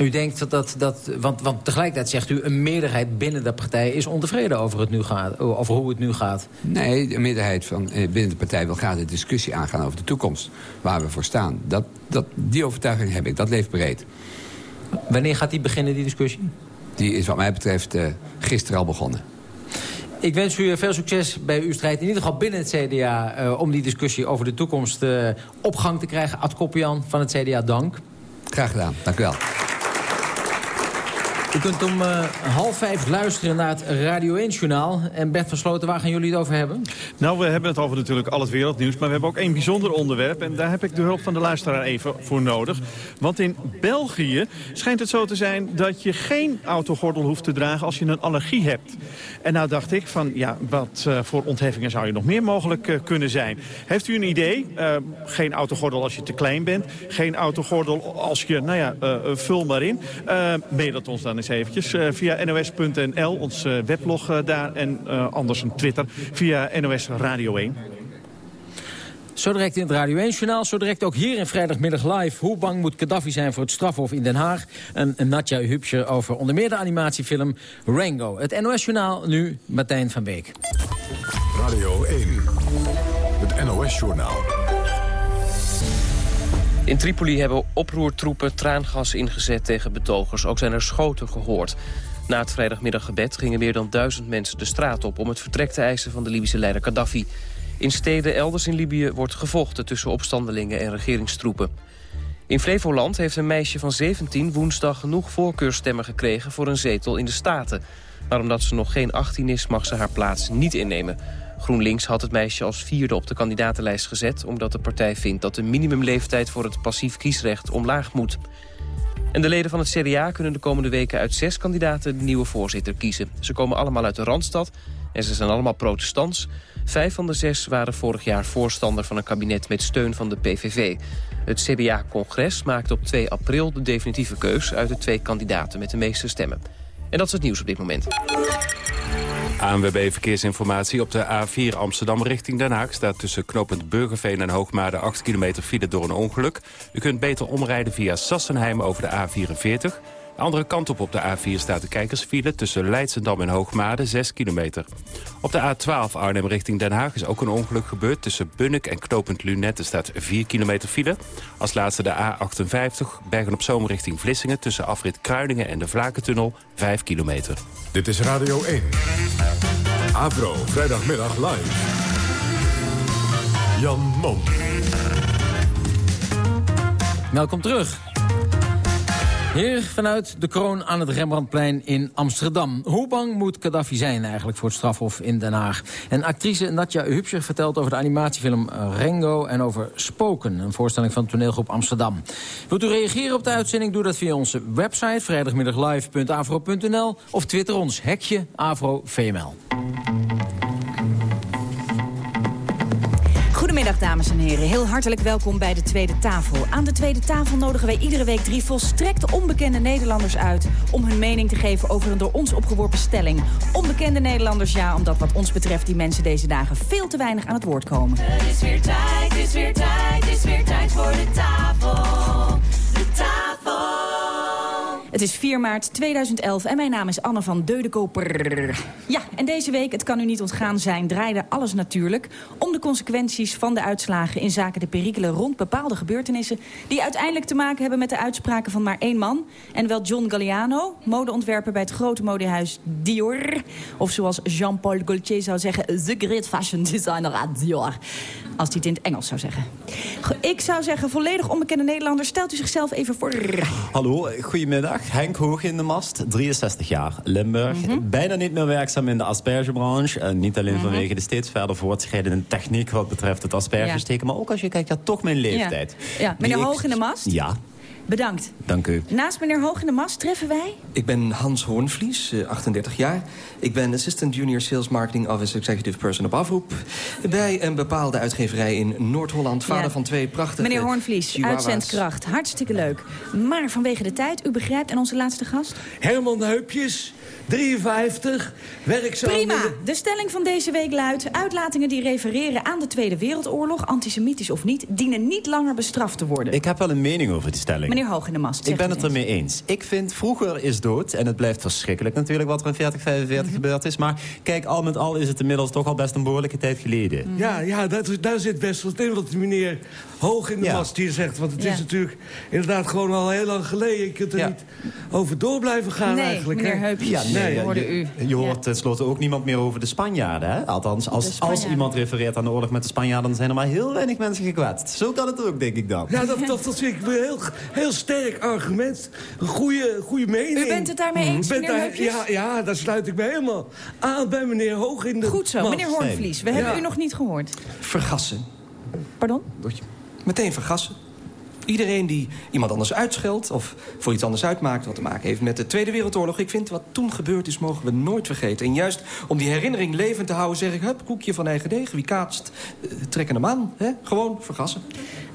U denkt dat, dat, dat want, want tegelijkertijd zegt u... een meerderheid binnen de partij is ontevreden over, het nu gaat, over hoe het nu gaat. Nee, de meerderheid van, eh, binnen de partij wil graag de discussie aangaan over de toekomst. Waar we voor staan. Dat, dat, die overtuiging heb ik. Dat leeft breed. Wanneer gaat die beginnen, die discussie? Die is wat mij betreft eh, gisteren al begonnen. Ik wens u veel succes bij uw strijd. In ieder geval binnen het CDA. eh, om die discussie over de toekomst eh, op gang te krijgen. Ad Koppian van het CDA, dank. Graag gedaan. Dank u wel. U kunt om uh, half vijf luisteren naar het Radio 1-journaal. En Bert van Sloten, waar gaan jullie het over hebben? Nou, we hebben het over natuurlijk al het wereldnieuws. Maar we hebben ook één bijzonder onderwerp. En daar heb ik de hulp van de luisteraar even voor nodig. Want in België schijnt het zo te zijn dat je geen autogordel hoeft te dragen als je een allergie hebt. En nou dacht ik van, ja, wat uh, voor ontheffingen zou je nog meer mogelijk uh, kunnen zijn? Heeft u een idee? Geen autogordel als je te klein bent. Geen autogordel als je, nou ja, vul maar in. mail dat ons dan eens eventjes via nos.nl, ons weblog daar. En anders een Twitter via NOS Radio 1. Zo direct in het Radio 1-journaal. Zo direct ook hier in vrijdagmiddag live. Hoe bang moet Gaddafi zijn voor het strafhof in Den Haag? En Natja Hupscher over onder meer de animatiefilm Rango. Het NOS-journaal nu, Martijn van Beek. Radio 1, het NOS-journaal. In Tripoli hebben oproertroepen traangas ingezet tegen betogers. Ook zijn er schoten gehoord. Na het vrijdagmiddaggebed gingen meer dan duizend mensen de straat op... om het vertrek te eisen van de Libische leider Gaddafi. In steden elders in Libië wordt gevochten tussen opstandelingen en regeringstroepen. In Flevoland heeft een meisje van 17 woensdag genoeg voorkeurstemmen gekregen voor een zetel in de Staten. Maar omdat ze nog geen 18 is, mag ze haar plaats niet innemen. GroenLinks had het meisje als vierde op de kandidatenlijst gezet... omdat de partij vindt dat de minimumleeftijd voor het passief kiesrecht omlaag moet. En de leden van het CDA kunnen de komende weken uit zes kandidaten de nieuwe voorzitter kiezen. Ze komen allemaal uit de Randstad en ze zijn allemaal protestants. Vijf van de zes waren vorig jaar voorstander van een kabinet met steun van de PVV. Het CDA-congres maakte op 2 april de definitieve keus uit de twee kandidaten met de meeste stemmen. En dat is het nieuws op dit moment. ANWB Verkeersinformatie op de A4 Amsterdam richting Den Haag... staat tussen knooppunt Burgerveen en Hoogmade 8 kilometer file door een ongeluk. U kunt beter omrijden via Sassenheim over de A44... De andere kant op op de A4 staat de kijkersfile tussen Leidsendam en Hoogmade 6 kilometer. Op de A12 Arnhem richting Den Haag is ook een ongeluk gebeurd. Tussen Bunnik en Knopend Lunette staat 4 kilometer file. Als laatste de A58 Bergen op Zoom richting Vlissingen... tussen afrit Kruiningen en de Vlakentunnel 5 kilometer. Dit is Radio 1. Avro, vrijdagmiddag live. Jan Mom. Welkom terug. Hier vanuit de kroon aan het Rembrandtplein in Amsterdam. Hoe bang moet Gaddafi zijn eigenlijk voor het strafhof in Den Haag? En actrice Natja Hupscher vertelt over de animatiefilm Rengo... en over Spoken, een voorstelling van toneelgroep Amsterdam. Wilt u reageren op de uitzending? Doe dat via onze website vrijdagmiddaglive.afro.nl... of twitter ons hekje AfroVML. Goedemiddag dames en heren, heel hartelijk welkom bij de Tweede Tafel. Aan de Tweede Tafel nodigen wij iedere week drie volstrekt onbekende Nederlanders uit... om hun mening te geven over een door ons opgeworpen stelling. Onbekende Nederlanders, ja, omdat wat ons betreft die mensen deze dagen veel te weinig aan het woord komen. Het is weer tijd, het is weer tijd, het is weer tijd voor de tafel. Het is 4 maart 2011 en mijn naam is Anne van Deudekoper. Ja, en deze week, het kan u niet ontgaan zijn, draaide alles natuurlijk... om de consequenties van de uitslagen in zaken de perikelen rond bepaalde gebeurtenissen... die uiteindelijk te maken hebben met de uitspraken van maar één man... en wel John Galliano, modeontwerper bij het grote modehuis Dior... of zoals Jean-Paul Gaultier zou zeggen, the great fashion designer at Dior. Als hij het in het Engels zou zeggen. Ik zou zeggen, volledig onbekende Nederlander, stelt u zichzelf even voor. Hallo, goedemiddag. Henk Hoog in de mast, 63 jaar, Limburg. Mhm. Bijna niet meer werkzaam in de aspergebranche. Uh, niet alleen vanwege de steeds verder voortschrijdende techniek... wat betreft het aspergesteken, maar ook als je kijkt naar toch mijn leeftijd. Ja, ja. meneer Hoog in de mast. Ja, Bedankt. dank u. Naast meneer Hoog in de mast treffen wij... Ik ben Hans Hoornvlies, eh, 38 jaar. Ik ben Assistant Junior Sales Marketing Office Executive Person op afroep. Bij een bepaalde uitgeverij in Noord-Holland. Vader Ja. van twee prachtige Meneer Hoornvlies, chihuahuas. uitzendkracht. Hartstikke leuk. Maar vanwege de tijd, u begrijpt, en onze laatste gast? Herman Heupjes, 53, werkzaam... Prima. de- stelling van deze week luidt... uitlatingen die refereren aan de Tweede Wereldoorlog, antisemitisch of niet... dienen niet langer bestraft te worden. Ik heb wel een mening over die stelling. Meneer Hoog in de mast, Ik ben het ermee eens. Ik vind vroeger is dood. En het blijft verschrikkelijk natuurlijk wat er in 40, 45 Mhm. gebeurd is. Maar kijk, al met al is het inmiddels toch al best een behoorlijke tijd geleden. Mhm. Ja, ja dat, daar zit best wat in wat de meneer hoog in de Ja. mast hier zegt. Want het Ja. is natuurlijk inderdaad gewoon al heel lang geleden. Je kunt er Ja. niet over door blijven gaan Nee, eigenlijk. meneer hè? Heupjes. Ja, nee, Nee, je- hoorde u. Je, je hoort tenslotte ook niemand meer over de Spanjaarden. Hè? Althans, als, als Spanjaarden. iemand refereert aan de oorlog met de Spanjaarden... dan zijn er maar heel weinig mensen gekwetst. Zo kan het ook, denk ik dan. Ja, dat, dat, dat vind ik een heel, heel sterk argument. Een goede, goede mening. U bent het daarmee eens, Ik ben meneer daar-? Ja, ja, daar sluit ik me helemaal aan bij meneer Hoog in de Goed zo, meneer Hoornvlies. We hebben Ja. u nog niet gehoord. Vergassen. Pardon? Meteen vergassen. Iedereen die iemand anders uitscheldt of voor iets anders uitmaakt... wat te maken heeft met de Tweede Wereldoorlog... ik vind wat toen gebeurd is, mogen we nooit vergeten. En juist om die herinnering levend te houden... zeg ik, hup, koekje van eigen deeg, wie kaatst, eh, trekken hem aan. Hè? Gewoon vergassen.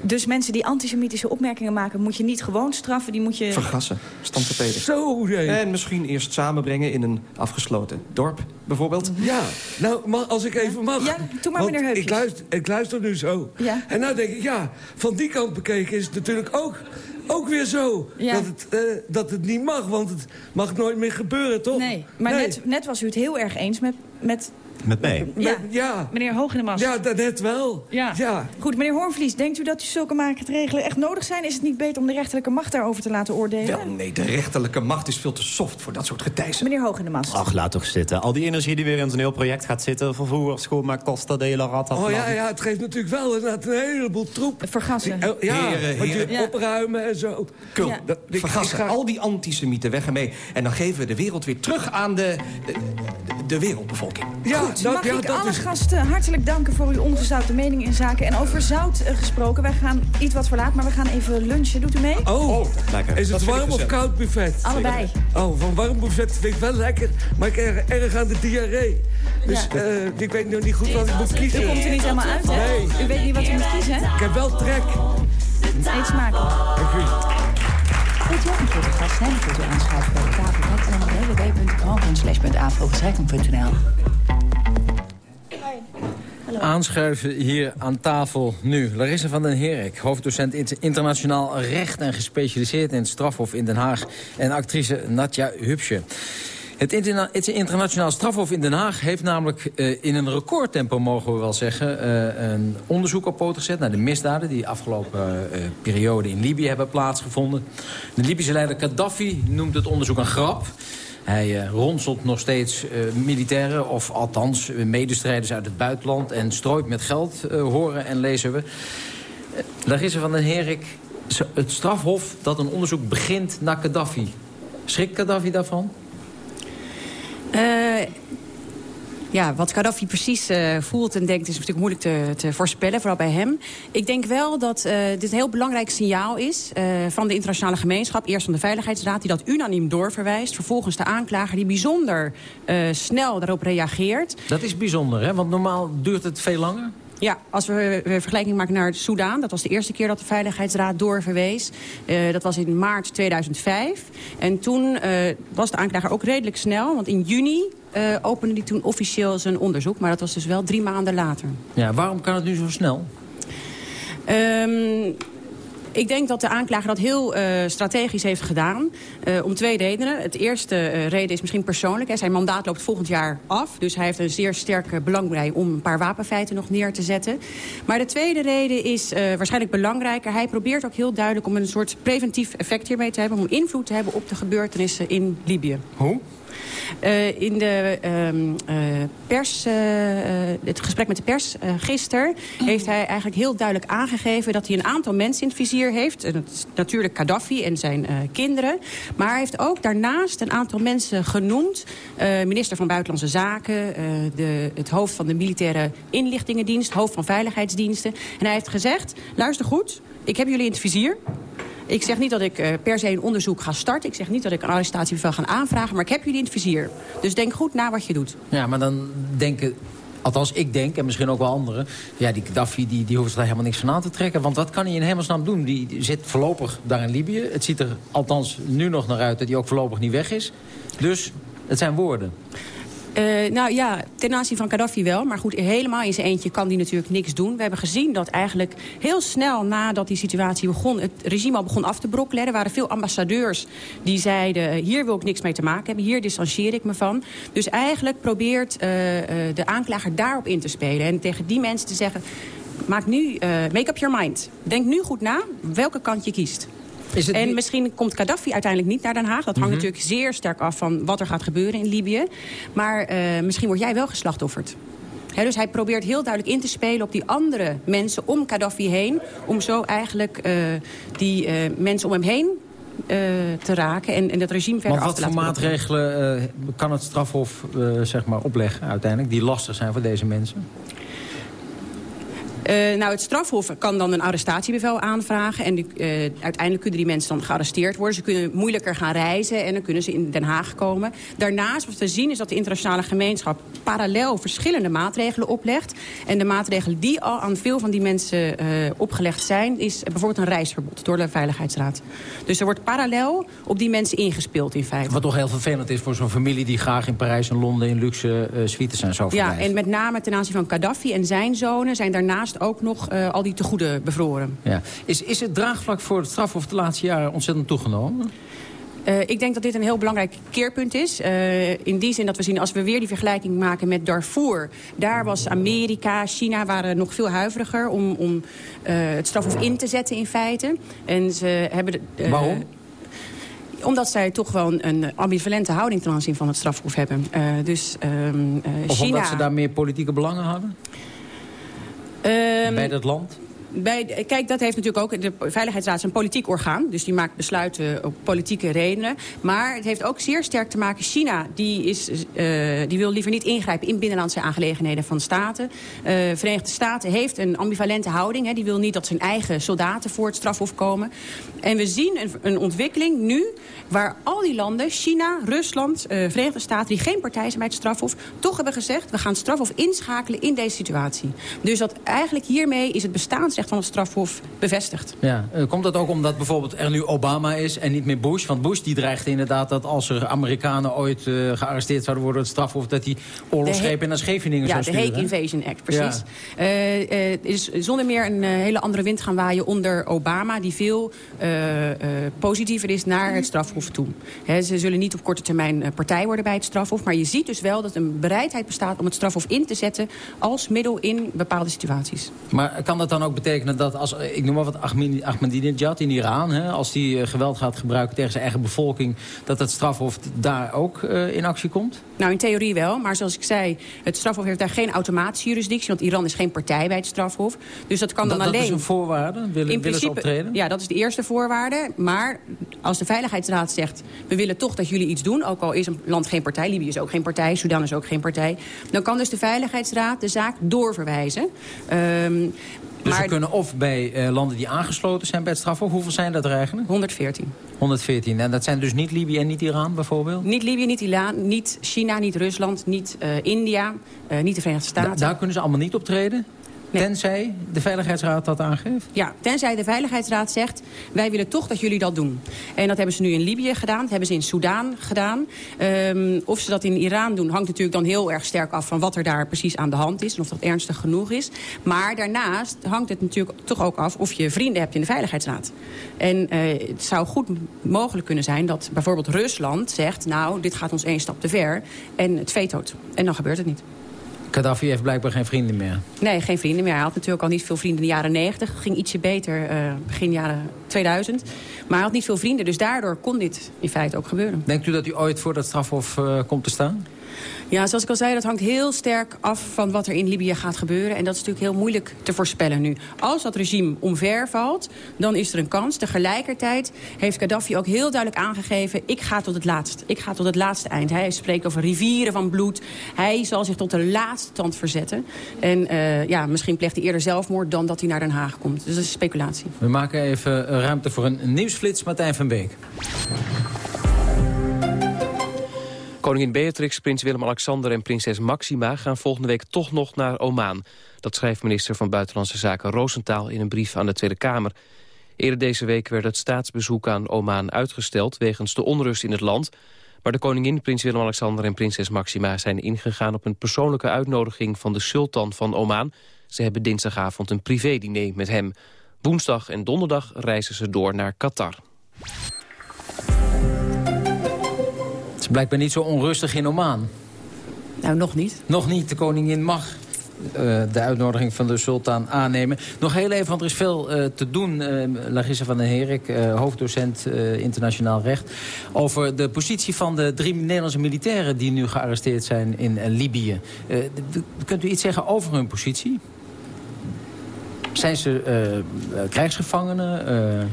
Dus mensen die antisemitische opmerkingen maken... moet je niet gewoon straffen, die moet je... Vergassen, standtepeden. Zo, nee. En misschien eerst samenbrengen in een afgesloten dorp, bijvoorbeeld. Ja, nou, maar als ik even mag. Ja, doe maar, meneer Heupjes. Ik luister, ik luister nu zo. Ja. En nou denk ik, ja, van die kant bekeken is het natuurlijk ook, ook weer zo. Ja. Dat, het, eh, dat het niet mag, want het mag nooit meer gebeuren, toch? Nee, maar Nee. Net, net was u het heel erg eens met... met Met mij. ja, meneer Hoog in de Mast. Ja, dat net wel. Ja. ja. Goed, meneer Hoornvlies, denkt u dat u zulke maatregelen echt nodig zijn? Is het niet beter om de rechterlijke macht daarover te laten oordelen? Wel, nee, de rechterlijke macht is veel te soft voor dat soort getijzen. Meneer Hoog in de Mast. Ach, laat toch zitten. Al die energie die weer in zo'n heel project gaat zitten... vervoer, schoonmaak, delen, rat, Oh ja, ja, het geeft natuurlijk wel inderdaad een heleboel troep. Vergassen. Ja, Heren, want je. Ja. opruimen en zo. Kul, Ja. Dat- ik- vergassen ik ga- al die antisemieten weg ermee. En dan geven we de wereld weer terug aan de, de, de wereldbevolking. Ja, Goed, dat, mag ja, ik dat alle is... gasten hartelijk danken voor uw ongezouten mening in zaken. En over zout eh, gesproken, wij gaan iets wat verlaat, maar we gaan even lunchen. Doet u mee? Oh, Lekker. is het ik warm of koud buffet? Allebei. Oh, van warm buffet vind ik wel lekker, maar ik erg, erg aan de diarree. Dus Ja. eh, ik weet nog niet goed wat ik moet kiezen. U komt er niet helemaal uit, hè? Nee. U weet niet wat u moet kiezen, hè? Ik heb wel trek. Eet smakelijk. Wilt u ook een foto gast zijn? Dan kunt u aanschuiven bij de tafel. Aanschuiven hier aan tafel nu. Larissa van den Herik, hoofddocent int- internationaal recht... en gespecialiseerd in het strafhof in Den Haag. En actrice Natja Hupsje. Het, interna het internationaal strafhof in Den Haag heeft namelijk eh, in een recordtempo, mogen we wel zeggen, eh, een onderzoek op poten gezet naar de misdaden die afgelopen eh, periode in Libië hebben plaatsgevonden. De Libische leider Gaddafi noemt het onderzoek een grap. Hij eh, ronselt nog steeds eh, militairen, of althans eh, medestrijders uit het buitenland... en strooit met geld, eh, horen en lezen we. Uh, Larissa van den Herik, zo- het strafhof dat een onderzoek begint naar Gaddafi. Schrikt Gaddafi daarvan? Ja, wat Gaddafi precies eh, voelt en denkt is natuurlijk moeilijk te, te voorspellen, vooral bij hem. Ik denk wel dat eh, dit een heel belangrijk signaal is eh, van de internationale gemeenschap. Eerst van de Veiligheidsraad die dat unaniem doorverwijst. Vervolgens de aanklager die bijzonder snel daarop reageert. Dat is bijzonder, hè? Want normaal duurt het veel langer. Ja, als we een vergelijking maken naar Soudaan... dat was de eerste keer dat de Veiligheidsraad doorverwees. Dat was in maart 2005. En toen was de aanklager ook redelijk snel. Want in juni eh, opende hij toen officieel zijn onderzoek. Maar dat was dus wel drie maanden later. Ja, waarom kan het nu zo snel? Ehm, ik denk dat de aanklager dat heel eh, strategisch heeft gedaan. eh, om twee redenen. Het eerste eh, reden is misschien persoonlijk. Hè. Zijn mandaat loopt volgend jaar af. Dus hij heeft een zeer sterk belang bij om een paar wapenfeiten nog neer te zetten. Maar de tweede reden is eh, waarschijnlijk belangrijker. Hij probeert ook heel duidelijk om een soort preventief effect hiermee te hebben. Om invloed te hebben op de gebeurtenissen in Libië. Hoe? Uh, in de um, uh, pers, uh, het gesprek met de pers gisteren... heeft hij eigenlijk heel duidelijk aangegeven... dat hij een aantal mensen in het vizier heeft. En natuurlijk Gaddafi en zijn kinderen. Maar hij heeft ook daarnaast een aantal mensen genoemd. minister van Buitenlandse Zaken... De, het hoofd van de militaire inlichtingendienst... hoofd van veiligheidsdiensten. En hij heeft gezegd, luister goed, ik heb jullie in het vizier... Ik zeg niet dat ik uh, per se een onderzoek ga starten. Ik zeg niet dat ik een arrestatiebevel ga aanvragen. Maar ik heb jullie in het vizier. Dus denk goed na wat je doet. Ja, maar dan denken... Althans, ik denk, en misschien ook wel anderen... ja, die Gaddafi die, die hoeft er helemaal niks van aan te trekken. Want wat kan hij in hemelsnaam doen? Die zit voorlopig daar in Libië. Het ziet er althans nu nog naar uit dat hij ook voorlopig niet weg is. Dus het zijn woorden. Uh, nou ja, ten aanzien van Gaddafi wel. Maar goed, helemaal in zijn eentje kan die natuurlijk niks doen. We hebben gezien dat eigenlijk heel snel nadat die situatie begon... het regime al begon af te brokkelen. Er waren veel ambassadeurs die zeiden... hier wil ik niks mee te maken hebben, hier distancieer ik me van. Dus eigenlijk probeert uh, de aanklager daarop in te spelen. En tegen die mensen te zeggen... maak nu, make up your mind. Denk nu goed na welke kant je kiest. En misschien komt Gaddafi uiteindelijk niet naar Den Haag. Dat hangt Mhm. natuurlijk zeer sterk af van wat er gaat gebeuren in Libië. Maar eh, misschien word jij wel geslachtofferd. Dus hij probeert heel duidelijk in te spelen op die andere mensen om Gaddafi heen. Om zo eigenlijk eh, die eh, mensen om hem heen te raken en, en het regime verder Maar af wat te voor laten kloppen. maatregelen eh, kan het strafhof zeg maar opleggen uiteindelijk... die lastig zijn voor deze mensen? Eh, nou, het strafhof kan dan een arrestatiebevel aanvragen. En die, eh, uiteindelijk kunnen die mensen dan gearresteerd worden. Ze kunnen moeilijker gaan reizen en dan kunnen ze in Den Haag komen. Daarnaast, wat we zien, is dat de internationale gemeenschap... parallel verschillende maatregelen oplegt. En de maatregelen die al aan veel van die mensen eh, opgelegd zijn... is bijvoorbeeld een reisverbod door de Veiligheidsraad. Dus er wordt parallel op die mensen ingespeeld in feite. Wat toch heel vervelend is voor zo'n familie... die graag in Parijs en Londen in luxe eh, suites en zo Ja, verblijft. en met name ten aanzien van Gaddafi en zijn zonen... zijn daarnaast ook nog eh, al die tegoeden bevroren. Ja. Is, is het draagvlak voor het strafhof de laatste jaren ontzettend toegenomen? Eh, ik denk dat dit een heel belangrijk keerpunt is. Eh, in die zin dat we zien, als we weer die vergelijking maken met Darfur... daar was Amerika, China waren nog veel huiveriger om, om het strafhof in te zetten in feite. En ze hebben... Waarom? Omdat zij toch wel een, ambivalente houding ten aanzien van het strafhof hebben. Dus ehm, eh, Of China... omdat ze daar meer politieke belangen hadden? Ehm, bij dat land? Bij, kijk, dat heeft natuurlijk ook... De Veiligheidsraad is een politiek orgaan. Dus die maakt besluiten op politieke redenen. Maar het heeft ook zeer sterk te maken... China die is, eh, die wil liever niet ingrijpen in binnenlandse aangelegenheden van staten. Eh Verenigde Staten heeft een ambivalente houding. Hè. Die wil niet dat zijn eigen soldaten voor het strafhof komen. En we zien een, een ontwikkeling nu... waar al die landen, China, Rusland, eh, Verenigde Staten... die geen partij zijn bij het strafhof... toch hebben gezegd... we gaan het strafhof inschakelen in deze situatie. Dus dat eigenlijk hiermee is het bestaansrecht van het strafhof bevestigd. Ja. eh, komt dat ook omdat bijvoorbeeld er nu Obama is en niet meer Bush? Want Bush die dreigde inderdaad dat als er Amerikanen ooit eh, gearresteerd zouden worden... het strafhof, dat die oorlogsschepen naar Scheveningen Ja, zou de sturen. Hague Invasion Act, precies. Ja. Eh, is zonder meer een hele andere wind gaan waaien onder Obama... die veel positiever is naar het strafhof toe. Ze zullen niet op korte termijn partij worden bij het strafhof... maar je ziet dus wel dat een bereidheid bestaat om het strafhof in te zetten... als middel in bepaalde situaties. Maar kan dat dan ook betekenen dat als, ik noem maar wat, Ahmadi- Ahmadinejad in Iran... Hè, als die eh, geweld gaat gebruiken tegen zijn eigen bevolking... dat het strafhof daar ook eh, in actie komt? Nou, in theorie wel. Maar zoals ik zei, het strafhof heeft daar geen automatische jurisdictie. Want Iran is geen partij bij het strafhof. Dus dat kan Dat, dan dat alleen... is een voorwaarde? Willen, in willen ze optreden? Ja, dat is de eerste voorwaarde. Maar als de Veiligheidsraad zegt... we willen toch dat jullie iets doen... ook al is een land geen partij, Libië is ook geen partij... Sudan is ook geen partij... dan kan dus de Veiligheidsraad de zaak doorverwijzen. Ehm, Dus maar ze kunnen of bij eh, landen die aangesloten zijn bij het strafhof... hoeveel zijn dat er eigenlijk? 114. 114. En dat zijn dus niet Libië en niet Iran bijvoorbeeld? niet Libië, niet Iran, niet China, niet Rusland, niet eh, India... eh, niet de Verenigde Staten. Da- daar kunnen ze allemaal niet optreden? Tenzij de Veiligheidsraad dat aangeeft? Ja, tenzij de Veiligheidsraad zegt... wij willen toch dat jullie dat doen. En dat hebben ze nu in Libië gedaan, dat hebben ze in Soudaan gedaan. Ehm, of ze dat in Iran doen, hangt natuurlijk dan heel erg sterk af... van wat er daar precies aan de hand is en of dat ernstig genoeg is. Maar daarnaast hangt het natuurlijk toch ook af... of je vrienden hebt in de Veiligheidsraad. En eh, het zou goed mogelijk kunnen zijn dat bijvoorbeeld Rusland zegt... nou, dit gaat ons één stap te ver en het vetoot. En dan gebeurt het niet. Gaddafi heeft blijkbaar geen vrienden meer. Nee, geen vrienden meer. Hij had natuurlijk al niet veel vrienden in de jaren 90. Ging ietsje beter eh, begin jaren 2000. Maar hij had niet veel vrienden, dus daardoor kon dit in feite ook gebeuren. Denkt u dat u ooit voor dat strafhof eh, komt te staan? Ja, zoals ik al zei, dat hangt heel sterk af van wat er in Libië gaat gebeuren. En dat is natuurlijk heel moeilijk te voorspellen nu. Als dat regime omver valt, dan is er een kans. Tegelijkertijd heeft Gaddafi ook heel duidelijk aangegeven... ik ga tot het laatst. Ik ga tot het laatste eind. Hij spreekt over rivieren van bloed. Hij zal zich tot de laatste tand verzetten. En eh, ja, misschien pleegt hij eerder zelfmoord dan dat hij naar Den Haag komt. Dus dat is speculatie. We maken even eh, ruimte voor een nieuwsflits. Martijn van Beek. Koningin Beatrix, prins Willem-Alexander en prinses Maxima... gaan volgende week toch nog naar Oman. Dat schrijft minister van Buitenlandse Zaken Roosentaal... in een brief aan de Tweede Kamer. Eerder deze week werd het staatsbezoek aan Oman uitgesteld... wegens de onrust in het land. Maar de koningin, prins Willem-Alexander en prinses Maxima... zijn ingegaan op een persoonlijke uitnodiging van de sultan van Oman. Ze hebben dinsdagavond een privédiner met hem. Woensdag en donderdag reizen ze door naar Qatar. Is blijkbaar niet zo onrustig in Oman. Nou, nog niet. Nog niet, de koningin mag de uitnodiging van de sultan aannemen. Nog heel even, want er is veel te doen. Larissa van den Herik, hoofddocent internationaal recht... over de positie van de drie Nederlandse militairen... die nu gearresteerd zijn in Libië. kunt u iets zeggen over hun positie? Zijn ze krijgsgevangenen?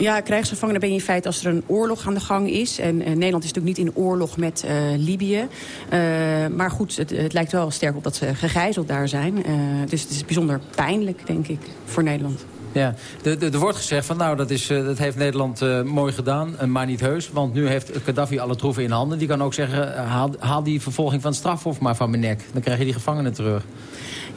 Ja, krijgsgevangenen ben je in feite als er een oorlog aan de gang is. En, en Nederland is natuurlijk niet in oorlog met uh, Libië. Uh, maar goed, het, het, lijkt wel sterk op dat ze gegijzeld daar zijn. Dus het is bijzonder pijnlijk, denk ik, voor Nederland. Ja, er wordt gezegd van nou, dat, is, dat heeft Nederland mooi gedaan, maar niet heus. Want nu heeft Gaddafi alle troeven in handen. Die kan ook zeggen, haal, haal die vervolging van het strafhof maar van mijn nek. Dan krijg je die gevangenen terug.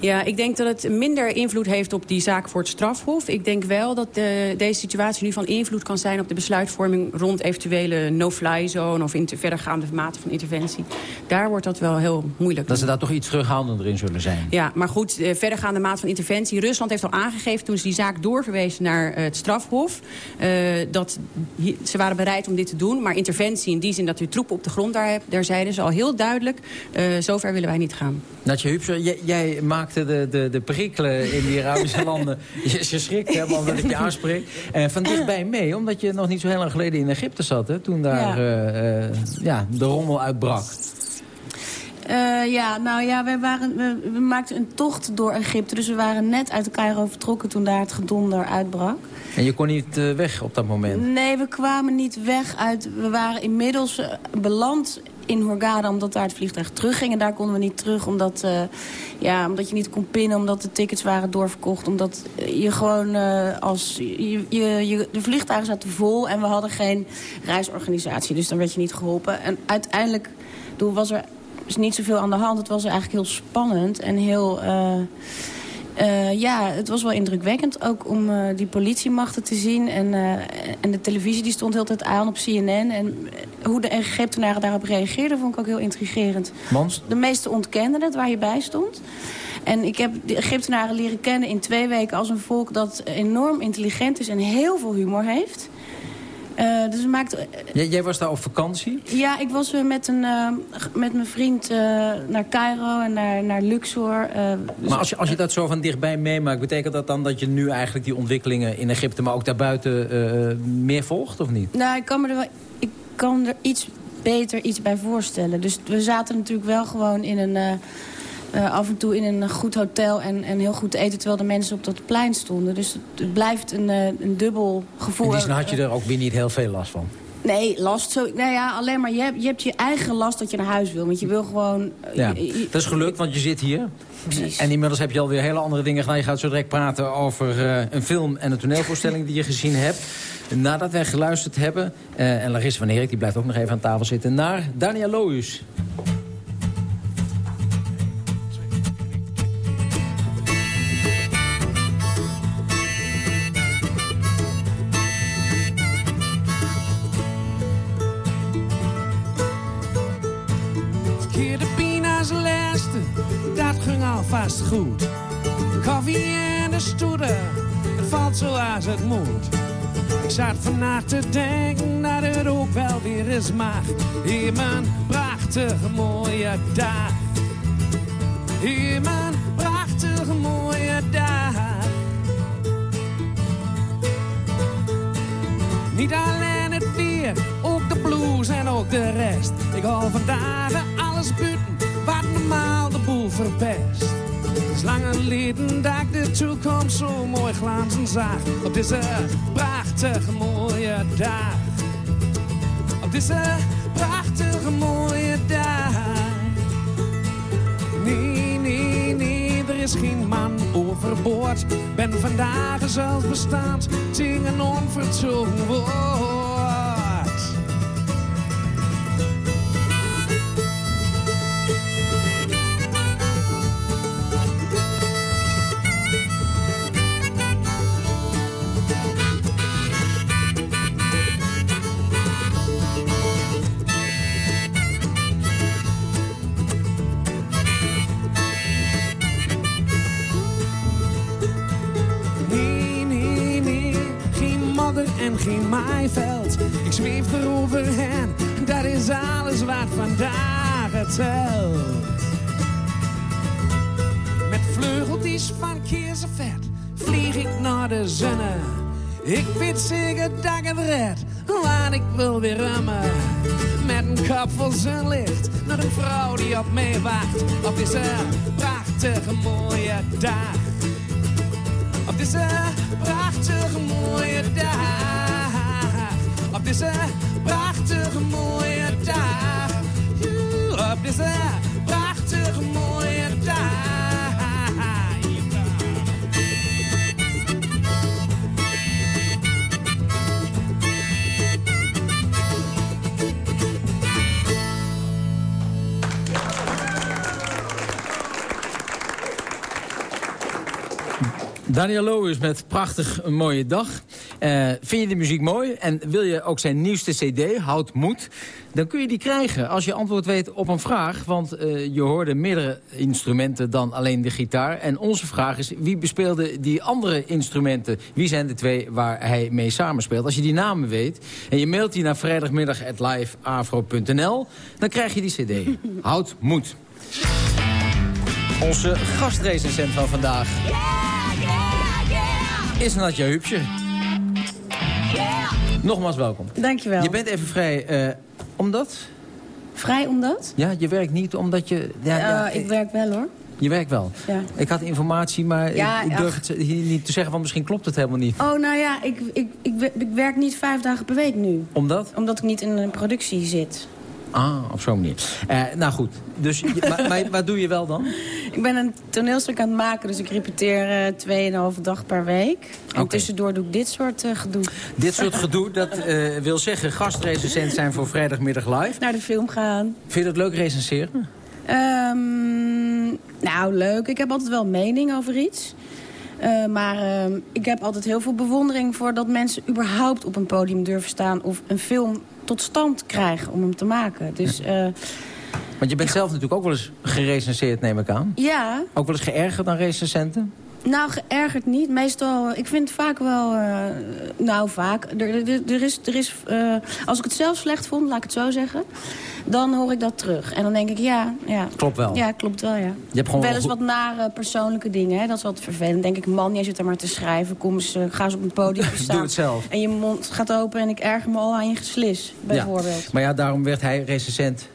Ja, ik denk dat het minder invloed heeft op die zaak voor het strafhof. Ik denk wel dat de, deze situatie nu van invloed kan zijn... op de besluitvorming rond eventuele no-fly zone... of inter, verdergaande mate van interventie. Daar wordt dat wel heel moeilijk. Dat ze daar toch iets terughoudender in zullen zijn. Ja, maar goed, de verdergaande mate van interventie. Rusland heeft al aangegeven toen ze die zaak doorverwezen naar uh, het strafhof... Uh, dat ze waren bereid om dit te doen. Maar interventie in die zin dat u troepen op de grond daar hebt... daar zeiden ze al heel duidelijk... Uh, zover willen wij niet gaan. Natje Hupser, jij, jij de, de, de perikelen in die Arabische landen. Je, je schrikt helemaal omdat ik je aanspreek. En van dichtbij mee, omdat je nog niet zo heel lang geleden in Egypte zat. Hè, toen daar ja. Uh, uh, ja, de rommel uitbrak. Uh, ja, nou ja, wij waren, we, we, maakten een tocht door Egypte. Dus we waren net uit Cairo vertrokken toen daar het gedonder uitbrak. En je kon niet uh, weg op dat moment? Nee, we kwamen niet weg uit... We waren inmiddels beland in Hurghada omdat daar het vliegtuig terugging. En daar konden we niet terug omdat, uh, ja, omdat je niet kon pinnen, omdat de tickets waren doorverkocht. Omdat je gewoon uh, als... Je, je, je, de vliegtuigen zaten vol en we hadden geen reisorganisatie. Dus dan werd je niet geholpen. En uiteindelijk was er is niet zoveel aan de hand. Het was eigenlijk heel spannend en heel... Uh, uh, ja, het was wel indrukwekkend ook om uh, die politiemachten te zien. En, uh, en de televisie die stond heel tijd aan op CNN. En hoe de Egyptenaren daarop reageerden vond ik ook heel intrigerend. Mans? De meesten ontkenden het waar je bij stond. En ik heb de Egyptenaren leren kennen in twee weken als een volk dat enorm intelligent is en heel veel humor heeft. Uh, dus maakt, uh, jij, jij, was daar op vakantie? Ja, ik was met, een, met mijn vriend naar Cairo en naar, naar Luxor. Dus maar als je, als je dat zo van dichtbij meemaakt... betekent dat dan dat je nu eigenlijk die ontwikkelingen in Egypte... maar ook daarbuiten meer volgt, of niet? Nou, ik kan me er, wel, ik kan er iets beter iets bij voorstellen. Dus we zaten natuurlijk wel gewoon in een... Uh, af en toe in een goed hotel en, en heel goed eten... terwijl de mensen op dat plein stonden. Dus het, het blijft een, uh, een dubbel gevoel. En die had je er ook weer niet heel veel last van? Nee, last zo. Nou ja, alleen maar je hebt, je hebt je eigen last dat je naar huis wil. Want je wil gewoon... Ja, je, je, dat is gelukt, want je zit hier. Precies. En inmiddels heb je alweer hele andere dingen gedaan. Je gaat zo direct praten over uh, een film en een toneelvoorstelling die je gezien hebt. Nadat wij geluisterd hebben, en Larissa van Erik, die blijft ook nog even aan tafel zitten... naar Daniel Loos. vast goed. Koffie en de stoeten, het valt zoals het moet. Ik zat vannacht te denken dat het ook wel weer eens mag. Hier mijn prachtige mooie dag. Hier mijn prachtige mooie dag. Niet alleen het weer, ook de blues en ook de rest. Ik hou vandaag alles buiten, verpest. Het is lang geleden dat ik de toekomst zo mooi glanzen zag. Op deze prachtige mooie dag. Op deze prachtige mooie dag. Nee, nee, nee, er is geen man overboord. Ben vandaag zelfs bestaand, ting een onvertogen woord. Met vies van kiezenvet vlieg ik naar de zonne. Ik weet zeker dat ik red, want ik wil weer remmen. Met een kop vol zonlicht naar een vrouw die op mij wacht. Op deze prachtige mooie dag. Daniel Loos met prachtig een mooie dag. Uh, vind je de muziek mooi en wil je ook zijn nieuwste cd, Houd Moed... dan kun je die krijgen als je antwoord weet op een vraag. Want uh, je hoorde meerdere instrumenten dan alleen de gitaar. En onze vraag is, wie bespeelde die andere instrumenten? Wie zijn de twee waar hij mee samenspeelt? Als je die namen weet en je mailt die naar vrijdagmiddag.liveafro.nl... dan krijg je die cd. Houd Moed. Onze gastrecensent van vandaag is Natja Hupsje. Nogmaals welkom. Dankjewel. Je bent even vrij, uh, omdat? Vrij omdat? Ja, je werkt niet omdat je... Ja, ja, ik werk wel hoor. Je werkt wel? Ja. Ik had informatie, maar ja, ik, ik durf het hier niet te zeggen, want misschien klopt het helemaal niet. Oh, nou ja, ik, ik, ik, ik werk niet vijf dagen per week nu. Omdat? Omdat ik niet in een productie zit. Ah, op zo'n manier. Uh, nou goed, dus, maar, maar wat doe je wel dan? Ik ben een toneelstuk aan het maken, dus ik repeteer uh, tweeënhalve dag per week. En tussendoor doe ik dit soort uh, gedoe. Dit soort gedoe, dat wil zeggen gastrecensent zijn voor vrijdagmiddag live. Naar de film gaan. Vind je dat leuk recenseren? Um, nou, leuk. Ik heb altijd wel mening over iets. Uh, maar uh, ik heb altijd heel veel bewondering voor dat mensen überhaupt op een podium durven staan... of een film tot stand krijgen om hem te maken. Dus, uh, Want je bent zelf natuurlijk ook wel eens gerecenseerd, neem ik aan. Ja. Ook wel eens geërgerd aan recensenten? Nou, geërgerd niet. Meestal, ik vind het vaak wel... Uh, nou, vaak. Er, er, er is, er is, uh, als ik het zelf slecht vond, laat ik het zo zeggen... dan hoor ik dat terug. En dan denk ik, ja... ja klopt wel. Ja, klopt wel, ja. Je hebt gewoon wel eens wat nare persoonlijke dingen, hè. Dat is altijd vervelend. Dan denk ik, man, jij zit er maar te schrijven. Kom eens, uh, ga eens op een podium staan. Doe het zelf. En je mond gaat open en ik erger me al aan je geslis, bijvoorbeeld. Ja. Maar ja, daarom werd hij recensent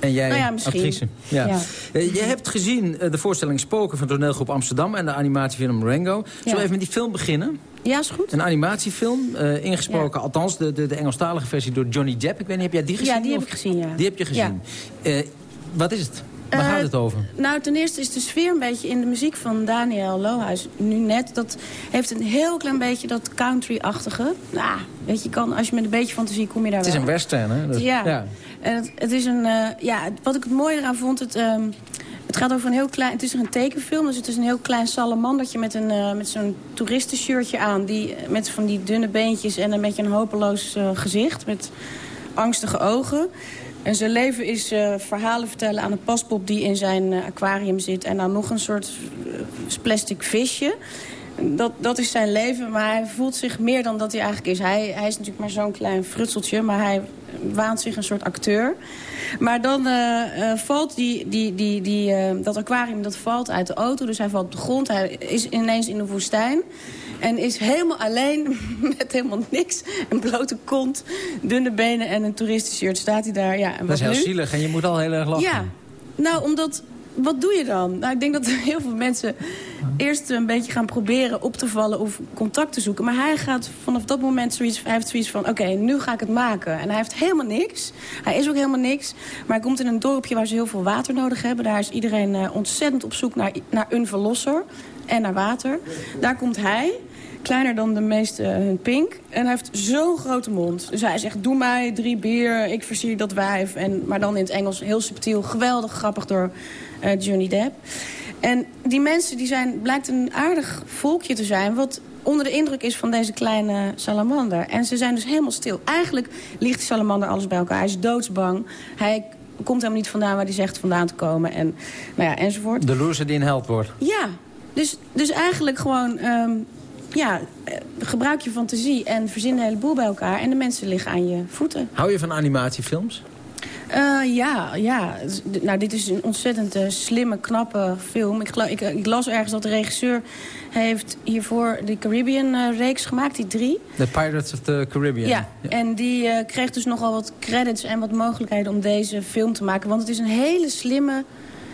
en jij nou ja, actrice. Ja. ja. Uh, je hebt gezien uh, de voorstelling Spoken van toneelgroep Amsterdam... en de animatiefilm Rango. Zullen Ja. we even met die film beginnen? Ja, is goed. Een animatiefilm, uh, ingesproken, althans de, de, de Engelstalige versie door Johnny Depp. Ik weet niet, heb jij die gezien? Ja, die heb of? ik gezien, ja. Die heb je gezien. Uh, wat is het? Waar Uh, gaat het over? Nou, ten eerste is de sfeer een beetje in de muziek van Daniel Lohuis nu net. Dat heeft een heel klein beetje dat country-achtige. Nou, weet je, kan, als je met een beetje fantasie kom je daar Het is een western, hè? Dus, ja. ja. En het, het, is een, uh, ja, wat ik het mooie eraan vond, het, um, het gaat over een heel klein, het is een tekenfilm, dus het is een heel klein salamandertje met, uh, met zo'n toeristenshirtje aan, die, met van die dunne beentjes en een beetje een hopeloos gezicht met angstige ogen. En zijn leven is verhalen vertellen aan een paspop die in zijn aquarium zit. En dan nog een soort plastic visje. Dat, dat is zijn leven, maar hij voelt zich meer dan dat hij eigenlijk is. Hij, hij is natuurlijk maar zo'n klein frutseltje, maar hij waant zich een soort acteur. Maar dan uh, valt die, die, die, die, uh, dat aquarium dat valt uit de auto, dus hij valt op de grond. Hij is ineens in de woestijn. En is helemaal alleen, met helemaal niks. Een blote kont, dunne benen en een toeristenshirt staat hij daar. Ja, en dat is heel nu? zielig en je moet al heel erg lachen. Ja, nou omdat... Wat doe je dan? Nou, ik denk dat heel veel mensen eerst een beetje gaan proberen op te vallen of contact te zoeken. Maar hij gaat vanaf dat moment zoiets, hij heeft zoiets van, oké, nu ga ik het maken. En hij heeft helemaal niks. Hij is ook helemaal niks. Maar hij komt in een dorpje waar ze heel veel water nodig hebben. Daar is iedereen uh, ontzettend op zoek naar, naar een verlosser en naar water. Daar komt hij kleiner dan de meeste hun pink. En hij heeft zo'n grote mond. Dus hij zegt, doe mij drie bier, ik versier dat wijf. En, maar dan in het Engels heel subtiel, geweldig grappig door Johnny Depp. En die mensen die zijn, blijkt een aardig volkje te zijn... wat onder de indruk is van deze kleine salamander. En ze zijn dus helemaal stil. Eigenlijk ligt die salamander alles bij elkaar. Hij is doodsbang. Hij komt helemaal niet vandaan waar hij zegt vandaan te komen. En, nou ja, enzovoort. De loser die een held wordt. Ja, dus, dus eigenlijk gewoon... Um, ja, gebruik je fantasie en verzin een heleboel bij elkaar. En de mensen liggen aan je voeten. Hou je van animatiefilms? Uh, ja, ja. Nou, dit is een ontzettend uh, slimme, knappe film. Ik, ik, ik, las ergens dat de regisseur heeft hiervoor de Caribbean-reeks uh, gemaakt, die drie. The Pirates of the Caribbean. Ja, ja. en die kreeg dus nogal wat credits en wat mogelijkheden om deze film te maken. Want het is een hele slimme,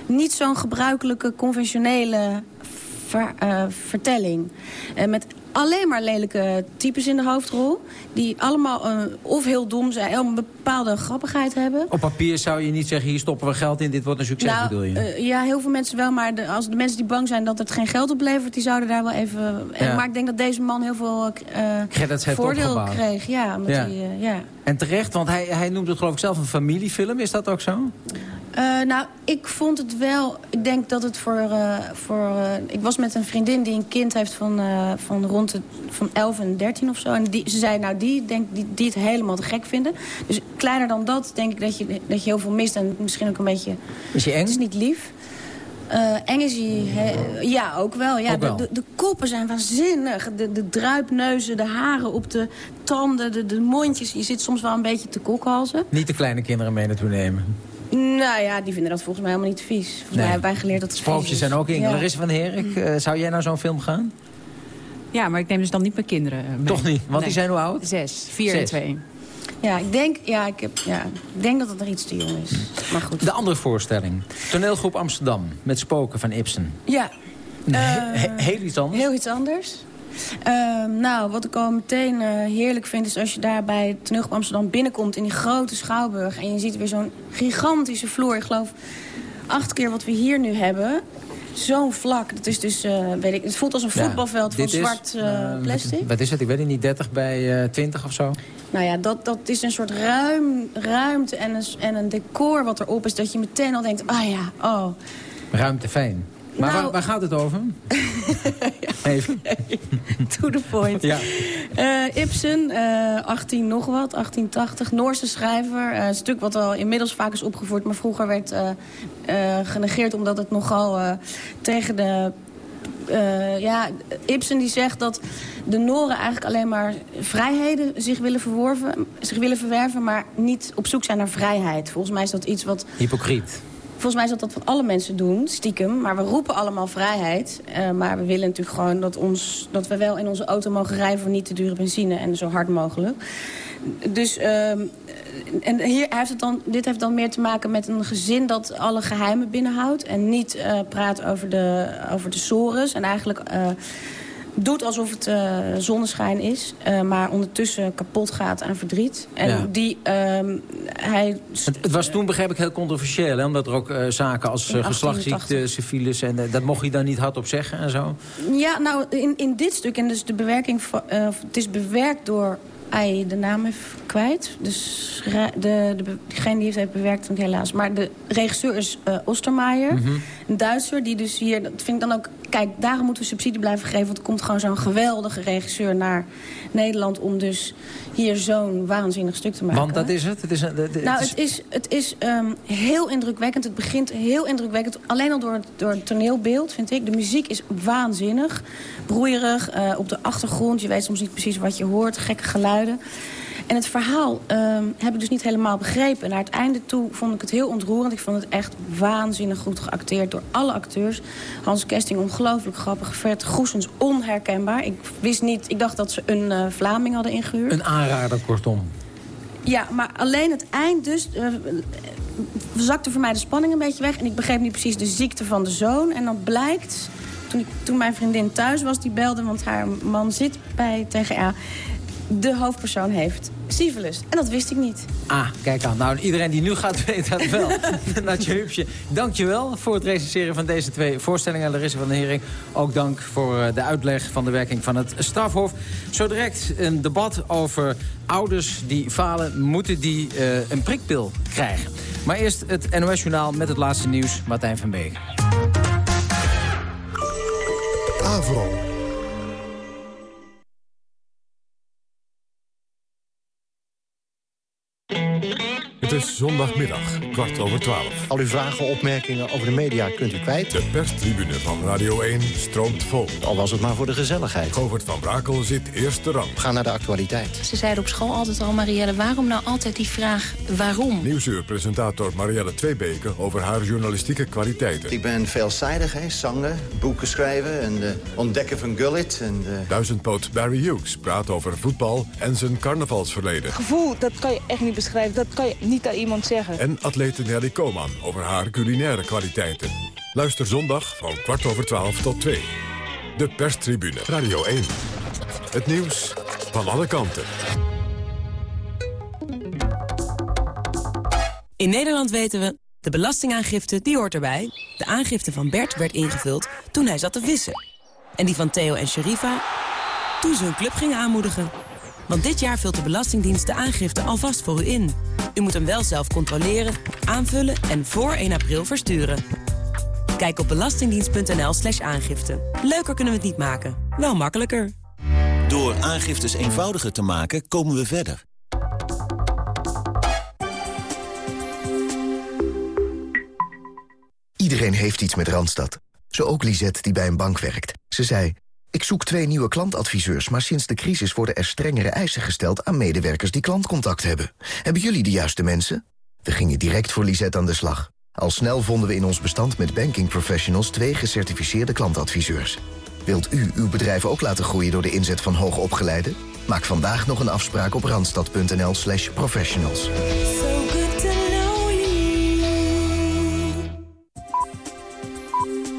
niet zo'n gebruikelijke, conventionele ver, vertelling. met alleen maar lelijke types in de hoofdrol. Die allemaal uh, of heel dom zijn, of een bepaalde grappigheid hebben. Op papier zou je niet zeggen, hier stoppen we geld in, dit wordt een succes, nou, bedoel je? Uh, ja, heel veel mensen wel, maar de, als de mensen die bang zijn dat het geen geld oplevert... die zouden daar wel even... Ja. Maar ik denk dat deze man heel veel uh, voordeel opgebouwd. kreeg. Ja, ja. Die, ja. En terecht, want hij, hij noemt het geloof ik zelf een familiefilm. Is dat ook zo? Uh, nou, ik vond het wel... Ik denk dat het voor... Uh, voor uh, ik was met een vriendin die een kind heeft van, van rond de, van 11 en 13 of zo. En die, ze zei, nou, die, denk, die, die het helemaal te gek vinden. Dus kleiner dan dat denk ik dat je, dat je heel veel mist. En misschien ook een beetje... Is je eng? Het is niet lief. Uh, eng is hij, ja, ook wel. Ja, ook wel. De, de, de, koppen zijn waanzinnig. De, de druipneuzen, de haren op de tanden, de, de mondjes. Je zit soms wel een beetje te kokhalzen. Niet de kleine kinderen mee naartoe nemen. Nou ja, die vinden dat volgens mij helemaal niet vies. Volgens nee. mij hebben wij geleerd dat het Sprookjes zijn ook in. Ja. Larissa van Herik, uh, zou jij naar zo'n film gaan? Ja, maar ik neem dus dan niet mijn kinderen mee. Toch niet? Want nee. die zijn hoe oud? Zes. Vier Zes. en twee. Ja, ik denk, ja, ik, heb, ja, ik denk dat het er iets te jong is. Maar goed. De andere voorstelling. Toneelgroep Amsterdam. Met Spoken van Ibsen. Ja. Uh, he heel iets anders? Heel iets anders. Uh, nou, wat ik al meteen uh, heerlijk vind... is als je daar bij het toneelgroep Amsterdam binnenkomt... in die grote schouwburg... en je ziet weer zo'n gigantische vloer. Ik geloof acht keer wat we hier nu hebben. Zo'n vlak. Dat is dus, uh, weet ik, het voelt als een voetbalveld ja, van zwart uh, plastic. Wat is het? Ik weet het niet, 30 bij uh, 20 of zo? Nou ja, dat, dat is een soort ruim, ruimte en een, en een decor wat erop is... dat je meteen al denkt, ah ja, oh. Ruimte, fijn. Maar Nou- waar, waar, gaat het over? Even. to the point. Ja. Uh, Ibsen, uh, 18 nog wat, 1880, Noorse schrijver. Uh, een stuk wat al inmiddels vaak is opgevoerd, maar vroeger werd uh, genegeerd... omdat het nogal tegen de... ja, Ibsen die zegt dat de Noren eigenlijk alleen maar vrijheden zich willen, verworven, zich willen verwerven... maar niet op zoek zijn naar vrijheid. Volgens mij is dat iets wat... Hypocriet. Volgens mij is dat wat alle mensen doen, stiekem. Maar we roepen allemaal vrijheid. Uh, maar we willen natuurlijk gewoon dat, ons, dat we wel in onze auto mogen rijden... voor niet te dure benzine en zo hard mogelijk. Dus, uh, en hier heeft het dan, dit heeft dan meer te maken met een gezin... dat alle geheimen binnenhoudt. En niet uh, praat over de, over de sores. En eigenlijk uh, doet alsof het uh, zonneschijn is. Uh, maar ondertussen kapot gaat aan verdriet. En Ja. die, uh, hij... Het, het was toen, begrijp ik, heel controversieel. Hè? Omdat er ook eh, zaken als uh, geslachtsziekte, syfilis... en eh, dat mocht je dan niet hardop zeggen en zo. Ja, nou, in, in dit stuk, en dus de bewerking... van- eh, het is bewerkt door... Ai, de naam even kwijt. Dus de, de, de, degene die het heeft bewerkt, vind ik helaas. Maar de regisseur is eh Ostermaier. Mhm. Een Duitser die dus hier... Dat vind ik dan ook... Kijk, daarom moeten we subsidie blijven geven. Want er komt gewoon zo'n geweldige regisseur naar Nederland... om dus hier zo'n waanzinnig stuk te maken. Want dat is het. het, is, Nou, het is- het is, ehm, heel indrukwekkend. Het begint heel indrukwekkend. Alleen al door het, door het toneelbeeld, vind ik. De muziek is waanzinnig. Broeierig. eh, op de achtergrond. Je weet soms niet precies wat je hoort. Gekke geluiden. En het verhaal ehm, heb ik dus niet helemaal begrepen. Naar het einde toe vond ik het heel ontroerend. Ik vond het echt waanzinnig goed geacteerd door alle acteurs. Hans Kesting ongelooflijk grappig. Vert Goesens onherkenbaar. Ik wist niet, ik dacht dat ze een eh, Vlaming hadden ingehuurd. Een aanrader, kortom. Ja, maar alleen het eind dus... eh, zakte voor mij de spanning een beetje weg. En ik begreep niet precies de ziekte van de zoon. En dan blijkt, toen, ik, toen mijn vriendin thuis was, die belde... want haar man zit bij TGA... de hoofdpersoon heeft syphilis. En dat wist ik niet. Ah, kijk aan. Nou, iedereen die nu gaat weet dat wel. Natje Hupsje, dank je wel voor het recenseren van deze twee voorstellingen. Larissa van der Hering, ook dank voor eh, de uitleg van de werking van het strafhof. Zo direct een debat over ouders die falen, moeten die eh, een prikpil krijgen. Maar eerst het NOS-journaal met het laatste nieuws, Martijn van Beek. Avro. Het is zondagmiddag, kwart over twaalf. Al uw vragen, opmerkingen over de media kunt u kwijt. De perstribune van Radio 1 stroomt vol. Al was het maar voor de gezelligheid. Govert van Brakel zit eerste rang. Ga naar de actualiteit. Ze zeiden op school altijd al, Marielle, waarom nou altijd die vraag waarom? Nieuwsuurpresentator Marielle Tweebeke over haar journalistieke kwaliteiten. Ik ben veelzijdig, hè. zangen, boeken schrijven en uh, ontdekken van Gullit. En, uh... Duizendpoot Barry Hughes praat over voetbal en zijn carnavalsverleden. Gevoel, dat kan je echt niet beschrijven. Dat kan je niet aan iemand zeggen. En atlete Nelly Koman over haar culinaire kwaliteiten. Luister zondag van kwart over twaalf tot twee. De perstribune. Radio 1. Het nieuws van alle kanten. In Nederland weten we, de belastingaangifte die hoort erbij. De aangifte van Bert werd ingevuld toen hij zat te vissen. En die van Theo en Sherifa toen ze hun club gingen aanmoedigen. Want dit jaar vult de Belastingdienst de aangifte alvast voor u in. U moet hem wel zelf controleren, aanvullen en voor 1 april versturen. Kijk op belastingdienst.nl slash aangifte. Leuker kunnen we het niet maken, wel makkelijker. Door aangiftes eenvoudiger te maken, komen we verder. Iedereen heeft iets met Randstad. Zo ook Lisette, die bij een bank werkt. Ze zei, ik zoek twee nieuwe klantadviseurs... maar sinds de crisis worden er strengere eisen gesteld... aan medewerkers die klantcontact hebben. Hebben jullie de juiste mensen? We gingen direct voor Lisette aan de slag. Al snel vonden we in ons bestand met banking professionals... twee gecertificeerde klantadviseurs. Wilt u uw bedrijf ook laten groeien door de inzet van hoogopgeleiden? Maak vandaag nog een afspraak op randstad.nl slash professionals.